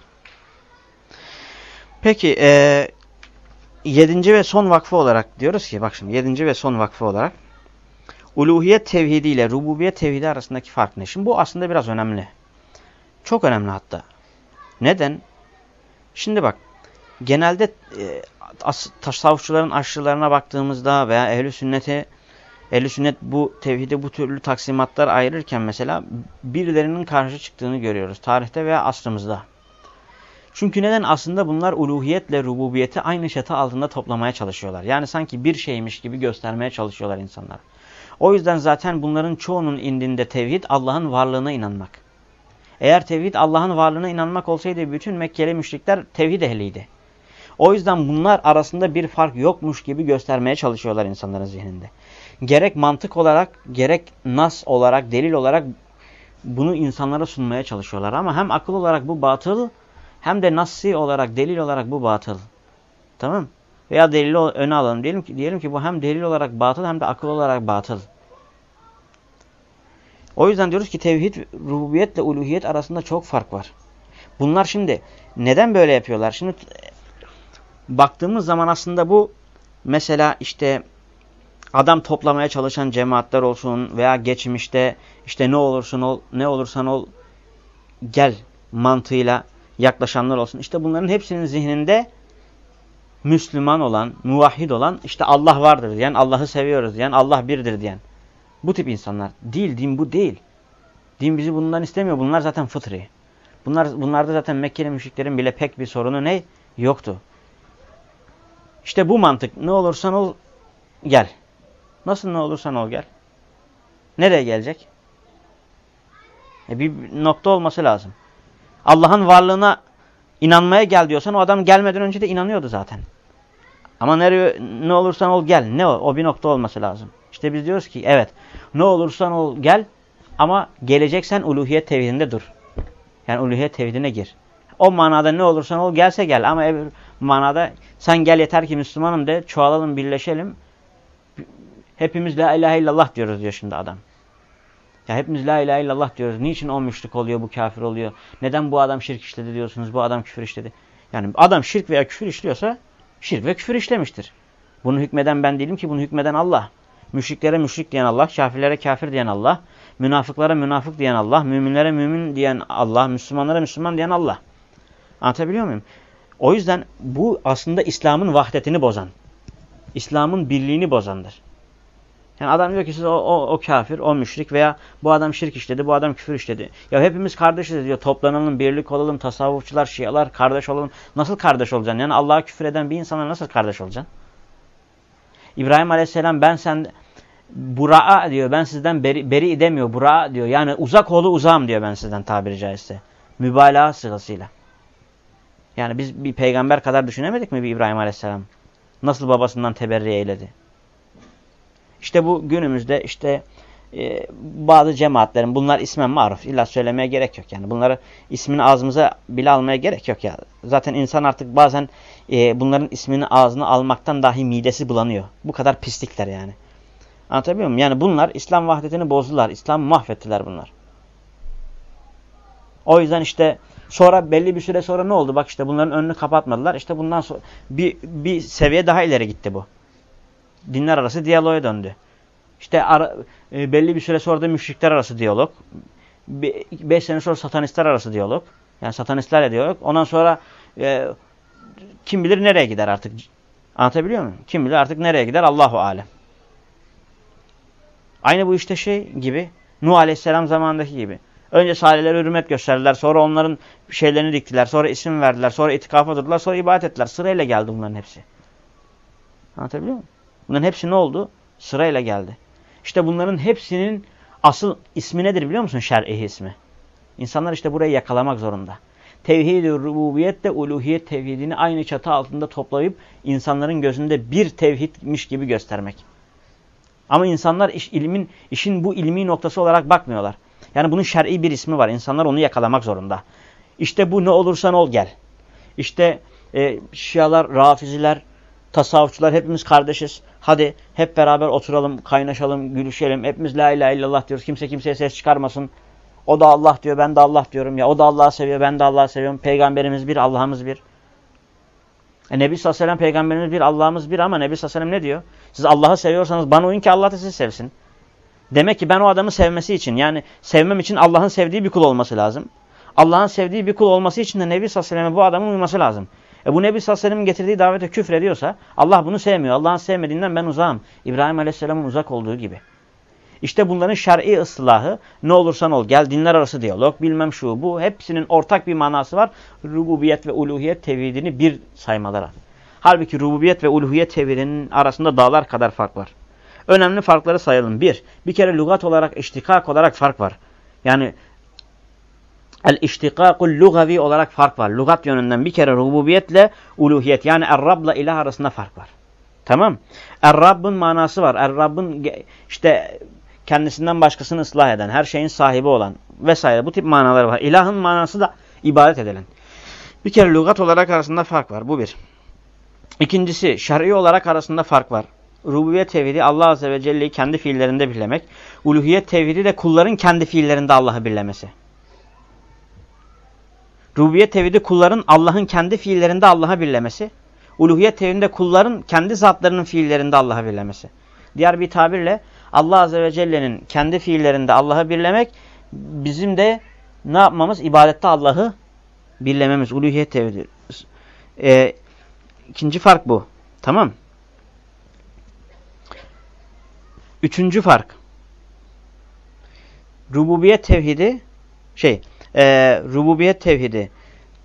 Peki e, yedinci ve son vakfı olarak diyoruz ki bak şimdi yedinci ve son vakfı olarak uluhiyet tevhidi ile rububiyet tevhidi arasındaki fark ne? Şimdi bu aslında biraz önemli. Çok önemli hatta. Neden? Şimdi bak genelde e, tasavvufçuların aşırılarına baktığımızda veya ehli sünnete ehli sünnet bu tevhidi bu türlü taksimatlar ayırırken mesela birilerinin karşı çıktığını görüyoruz tarihte veya asrımızda. Çünkü neden? Aslında bunlar uluhiyetle rububiyeti aynı çatı altında toplamaya çalışıyorlar. Yani sanki bir şeymiş gibi göstermeye çalışıyorlar insanlar. O yüzden zaten bunların çoğunun indinde tevhid Allah'ın varlığına inanmak. Eğer tevhid Allah'ın varlığına inanmak olsaydı bütün Mekkeli müşrikler tevhid ehliydi. O yüzden bunlar arasında bir fark yokmuş gibi göstermeye çalışıyorlar insanların zihninde. Gerek mantık olarak, gerek nas olarak, delil olarak bunu insanlara sunmaya çalışıyorlar. Ama hem akıl olarak bu batıl, hem de nassi olarak, delil olarak bu batıl. Tamam Veya delili öne alalım. Diyelim ki, diyelim ki bu hem delil olarak batıl hem de akıl olarak batıl. O yüzden diyoruz ki tevhid, rububiyetle uluhiyet arasında çok fark var. Bunlar şimdi neden böyle yapıyorlar? Şimdi baktığımız zaman aslında bu mesela işte adam toplamaya çalışan cemaatler olsun veya geçmişte işte ne olursun ol, ne olursan ol gel mantığıyla yaklaşanlar olsun. İşte bunların hepsinin zihninde Müslüman olan, muvahhid olan işte Allah vardır diyen, Allah'ı seviyoruz diyen, Allah birdir diyen. Bu tip insanlar. Değil, din bu değil. Din bizi bundan istemiyor. Bunlar zaten fıtri. Bunlar, bunlarda zaten Mekkeli müşriklerin bile pek bir sorunu ne? Yoktu. İşte bu mantık. Ne olursan ol gel. Nasıl ne olursan ol gel. Nereye gelecek? E bir nokta olması lazım. Allah'ın varlığına inanmaya gel diyorsan o adam gelmeden önce de inanıyordu zaten. Ama nereye ne olursan ol gel. Ne o? O bir nokta olması lazım. İşte biz diyoruz ki evet ne olursan ol gel ama geleceksen uluhiyet tevhidinde dur. Yani uluhiyet tevhidine gir. O manada ne olursan ol gelse gel ama öbür manada sen gel yeter ki Müslümanım de çoğalalım birleşelim. Hepimiz la ilahe illallah diyoruz diyor şimdi adam. Ya hepimiz la ilahe illallah diyoruz. Niçin o müşrik oluyor, bu kafir oluyor? Neden bu adam şirk işledi diyorsunuz, bu adam küfür işledi? Yani adam şirk veya küfür işliyorsa şirk ve küfür işlemiştir. Bunu hükmeden ben değilim ki bunu hükmeden Allah. Müşriklere müşrik diyen Allah, kafirlere kafir diyen Allah, münafıklara münafık diyen Allah, müminlere mümin diyen Allah, Müslümanlara Müslüman diyen Allah. Anlatabiliyor muyum? O yüzden bu aslında İslam'ın vahdetini bozan, İslam'ın birliğini bozandır. Yani adam diyor ki siz o, o, o kafir, o müşrik veya bu adam şirk işledi, bu adam küfür işledi. Ya hepimiz kardeşiz diyor. Toplanalım, birlik olalım, tasavvufçular, şialar kardeş olalım. Nasıl kardeş olacaksın? Yani Allah'a küfür eden bir insana nasıl kardeş olacaksın? İbrahim Aleyhisselam ben sen Bura'a diyor. Ben sizden beri, beri demiyor. Bura'a diyor. Yani uzak oğlu uzağım diyor ben sizden tabiri caizse. Mübalağa sırasıyla. Yani biz bir peygamber kadar düşünemedik mi bir İbrahim Aleyhisselam? Nasıl babasından teberri eyledi? İşte bu günümüzde işte e, bazı cemaatlerin bunlar ismen maruf. İlla söylemeye gerek yok. Yani bunları ismini ağzımıza bile almaya gerek yok ya. Zaten insan artık bazen e, bunların ismini ağzına almaktan dahi midesi bulanıyor. Bu kadar pislikler yani. Anlatabiliyor muyum? Yani bunlar İslam vahdetini bozdular. İslam mahvettiler bunlar. O yüzden işte sonra belli bir süre sonra ne oldu? Bak işte bunların önünü kapatmadılar. İşte bundan sonra bir, bir seviye daha ileri gitti bu. Dinler arası diyaloğa döndü. İşte ara, e, belli bir süre sonra da müşrikler arası diyalog. Be, beş sene sonra satanistler arası diyalog. Yani satanistlerle diyalog. Ondan sonra e, kim bilir nereye gider artık. Anlatabiliyor muyum? Kim bilir artık nereye gider Allahu Alem. Aynı bu işte şey gibi. Nuh Aleyhisselam zamanındaki gibi. Önce salihleri hürmet gösterdiler. Sonra onların şeylerini diktiler. Sonra isim verdiler. Sonra itikafa durdular. Sonra ibadet ettiler. Sırayla geldi bunların hepsi. Anlatabiliyor muyum? Bunların hepsi ne oldu? Sırayla geldi. İşte bunların hepsinin asıl ismi nedir biliyor musun? Şer'i ismi. İnsanlar işte burayı yakalamak zorunda. Tevhid-i rububiyetle uluhiyet tevhidini aynı çatı altında toplayıp insanların gözünde bir tevhidmiş gibi göstermek. Ama insanlar iş, ilmin, işin bu ilmi noktası olarak bakmıyorlar. Yani bunun şer'i bir ismi var. İnsanlar onu yakalamak zorunda. İşte bu ne olursan ol gel. İşte e, Şialar, Rafiziler, tasavvufçular hepimiz kardeşiz. Hadi hep beraber oturalım, kaynaşalım, gülüşelim. Hepimiz la ilahe illallah diyoruz. Kimse kimseye ses çıkarmasın. O da Allah diyor, ben de Allah diyorum. Ya o da Allah'ı seviyor, ben de Allah'ı seviyorum. Peygamberimiz bir, Allah'ımız bir. E, Nebi sallallahu aleyhi peygamberimiz bir, Allah'ımız bir ama Nebi sallallahu ne diyor? Siz Allah'ı seviyorsanız bana uyun ki Allah da sizi sevsin. Demek ki ben o adamı sevmesi için yani sevmem için Allah'ın sevdiği bir kul olması lazım. Allah'ın sevdiği bir kul olması için de Nebi sallallahu aleyhi bu adamın uyması lazım. E bu Nebi sellem'in getirdiği davete küfür ediyorsa Allah bunu sevmiyor. Allah'ın sevmediğinden ben uzağım. İbrahim aleyhisselamın uzak olduğu gibi. İşte bunların şer'i ıslahı ne olursan ol gel dinler arası diyalog bilmem şu bu hepsinin ortak bir manası var. Rububiyet ve uluhiyet tevhidini bir saymalara. Halbuki rububiyet ve uluhiyet tevhidinin arasında dağlar kadar fark var. Önemli farkları sayalım. Bir, bir kere lügat olarak, iştikak olarak fark var. Yani el-iştikakul lugavi olarak fark var. Lugat yönünden bir kere rububiyetle uluhiyet yani Er-Rab'la ilah arasında fark var. Tamam. Er-Rabb'ın manası var. Er-Rabb'ın işte kendisinden başkasını ıslah eden, her şeyin sahibi olan vesaire bu tip manaları var. İlahın manası da ibadet edilen. Bir kere lügat olarak arasında fark var. Bu bir. İkincisi şer'i olarak arasında fark var. Rububiyet tevhidi Allah Azze ve Celle'yi kendi fiillerinde birlemek. Uluhiyet tevhidi de kulların kendi fiillerinde Allah'ı birlemesi. Rububiyet tevhidi kulların Allah'ın kendi fiillerinde Allah'a birlemesi. Uluhiyet tevhidinde kulların kendi zatlarının fiillerinde Allah'a birlemesi. Diğer bir tabirle Allah Azze ve Celle'nin kendi fiillerinde Allah'ı birlemek bizim de ne yapmamız? İbadette Allah'ı birlememiz. Uluhiyet tevhidi. Ee, ikinci fark bu. Tamam. Üçüncü fark. Rububiyet tevhidi şey e, rububiyet tevhidi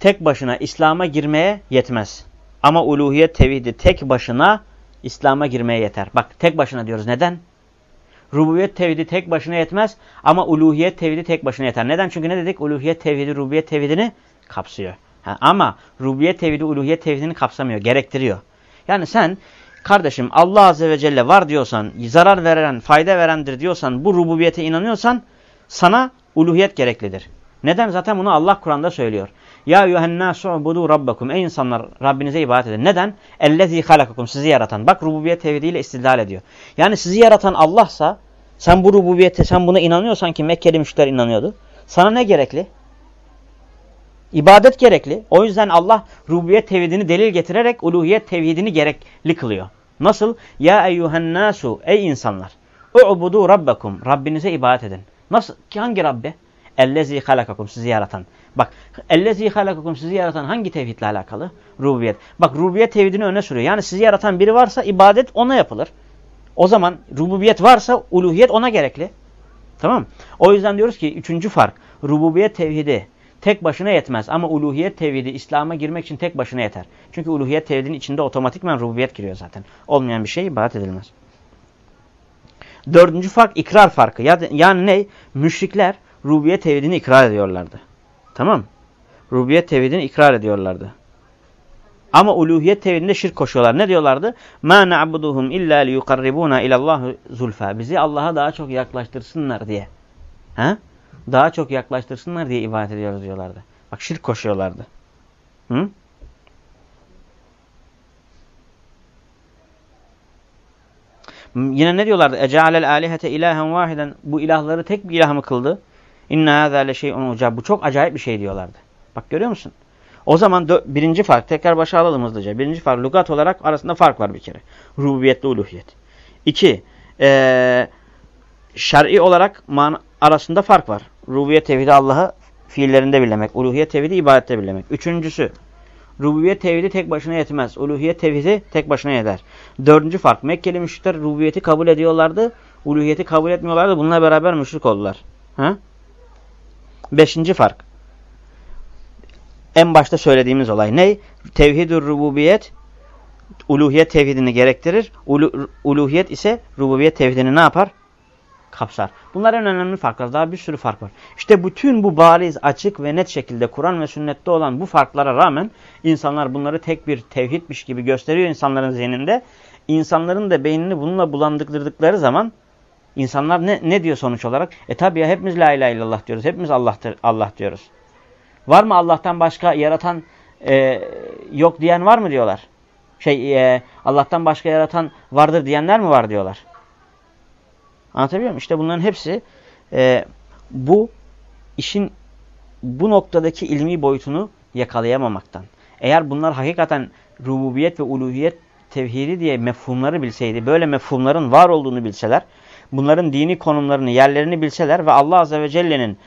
tek başına İslam'a girmeye yetmez. Ama uluhiyet tevhidi tek başına İslam'a girmeye yeter. Bak tek başına diyoruz. Neden? Rububiyet tevhidi tek başına yetmez ama uluhiyet tevhidi tek başına yeter. Neden? Çünkü ne dedik? Uluhiyet tevhidi rububiyet tevhidini kapsıyor. Ha, ama rububiyet tevhidi uluhiyet tevhidini kapsamıyor, gerektiriyor. Yani sen kardeşim Allah Azze ve Celle var diyorsan, zarar veren, fayda verendir diyorsan, bu rububiyete inanıyorsan sana uluhiyet gereklidir. Neden? Zaten bunu Allah Kur'an'da söylüyor. Ya yuhennâsu budu rabbakum. Ey insanlar Rabbinize ibadet edin. Neden? Ellezî halakakum. Sizi yaratan. Bak rububiyet tevhidiyle istidlal ediyor. Yani sizi yaratan Allah'sa Sen bu rububiyete, sen buna inanıyorsan ki Mekkeli müşter inanıyordu. Sana ne gerekli? İbadet gerekli. O yüzden Allah rububiyet tevhidini delil getirerek uluhiyet tevhidini gerekli kılıyor. Nasıl? Ya eyyuhen nasu ey insanlar. U'budu rabbakum. Rabbinize ibadet edin. Nasıl? Hangi Rabbe? Ellezi halakakum sizi yaratan. Bak ellezi halakakum sizi yaratan hangi tevhidle alakalı? Rububiyet. Bak rububiyet tevhidini öne sürüyor. Yani sizi yaratan biri varsa ibadet ona yapılır. O zaman rububiyet varsa uluhiyet ona gerekli. Tamam O yüzden diyoruz ki üçüncü fark. Rububiyet tevhidi tek başına yetmez. Ama uluhiyet tevhidi İslam'a girmek için tek başına yeter. Çünkü uluhiyet tevhidinin içinde otomatikman rububiyet giriyor zaten. Olmayan bir şey ibadet edilmez. Dördüncü fark ikrar farkı. Yani ne? Müşrikler rububiyet tevhidini ikrar ediyorlardı. Tamam Rububiyet tevhidini ikrar ediyorlardı. Ama uluhiyet tevhidinde şirk koşuyorlar. Ne diyorlardı? Ma na'buduhum illa liyukarribuna ilallahu zulfa. Bizi Allah'a daha çok yaklaştırsınlar diye. Ha? Daha çok yaklaştırsınlar diye ibadet ediyoruz diyorlardı. Bak şirk koşuyorlardı. Hı? Yine ne diyorlardı? Ece'alel alihete ilahen vahiden. Bu ilahları tek bir ilah mı kıldı? İnna hâzâ leşey'un ucab. Bu çok acayip bir şey diyorlardı. Bak görüyor musun? O zaman birinci fark, tekrar başa alalım hızlıca. Birinci fark, lugat olarak arasında fark var bir kere. Rububiyetle uluhiyet. İki, ee, şer'i olarak man arasında fark var. Rububiyet tevhidi Allah'ı fiillerinde bilemek. Uluhiyet tevhidi ibadette bilemek. Üçüncüsü, rububiyet tevhidi tek başına yetmez. Uluhiyet tevhidi tek başına yeter. Dördüncü fark, Mekkeli müşrikler rububiyeti kabul ediyorlardı. Uluhiyeti kabul etmiyorlardı. Bununla beraber müşrik oldular. Ha? Beşinci fark. En başta söylediğimiz olay ne? Tevhid-ü rububiyet uluhiyet tevhidini gerektirir. Ulu, uluhiyet ise rububiyet tevhidini ne yapar? Kapsar. Bunlar en önemli farklar. Daha bir sürü fark var. İşte bütün bu bariz, açık ve net şekilde Kur'an ve sünnette olan bu farklara rağmen insanlar bunları tek bir tevhidmiş gibi gösteriyor insanların zihninde. İnsanların da beynini bununla bulandırdıkları zaman insanlar ne, ne diyor sonuç olarak? E tabi ya hepimiz la ilahe illallah diyoruz. Hepimiz Allah'tır, Allah diyoruz. Var mı Allah'tan başka yaratan e, yok diyen var mı diyorlar. Şey e, Allah'tan başka yaratan vardır diyenler mi var diyorlar. Anlatabiliyor muyum? İşte bunların hepsi e, bu işin bu noktadaki ilmi boyutunu yakalayamamaktan. Eğer bunlar hakikaten rububiyet ve uluhiyet tevhidi diye mefhumları bilseydi, böyle mefhumların var olduğunu bilseler, bunların dini konumlarını, yerlerini bilseler ve Allah Azze ve Celle'nin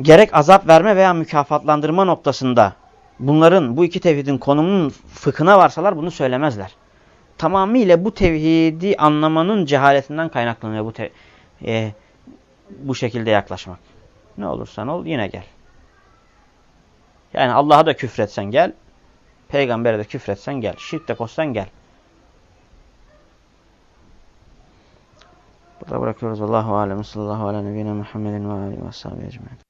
gerek azap verme veya mükafatlandırma noktasında bunların bu iki tevhidin konumunun fıkhına varsalar bunu söylemezler. Tamamıyla bu tevhidi anlamanın cehaletinden kaynaklanıyor bu e, bu şekilde yaklaşmak. Ne olursan ol yine gel. Yani Allah'a da küfretsen gel. Peygamber'e de küfretsen gel. Şirk de koşsan gel. Burada bırakıyoruz. Allahu alem. Sallallahu ala nebine Muhammedin ve aleyhi ve sahibi ecmaîn.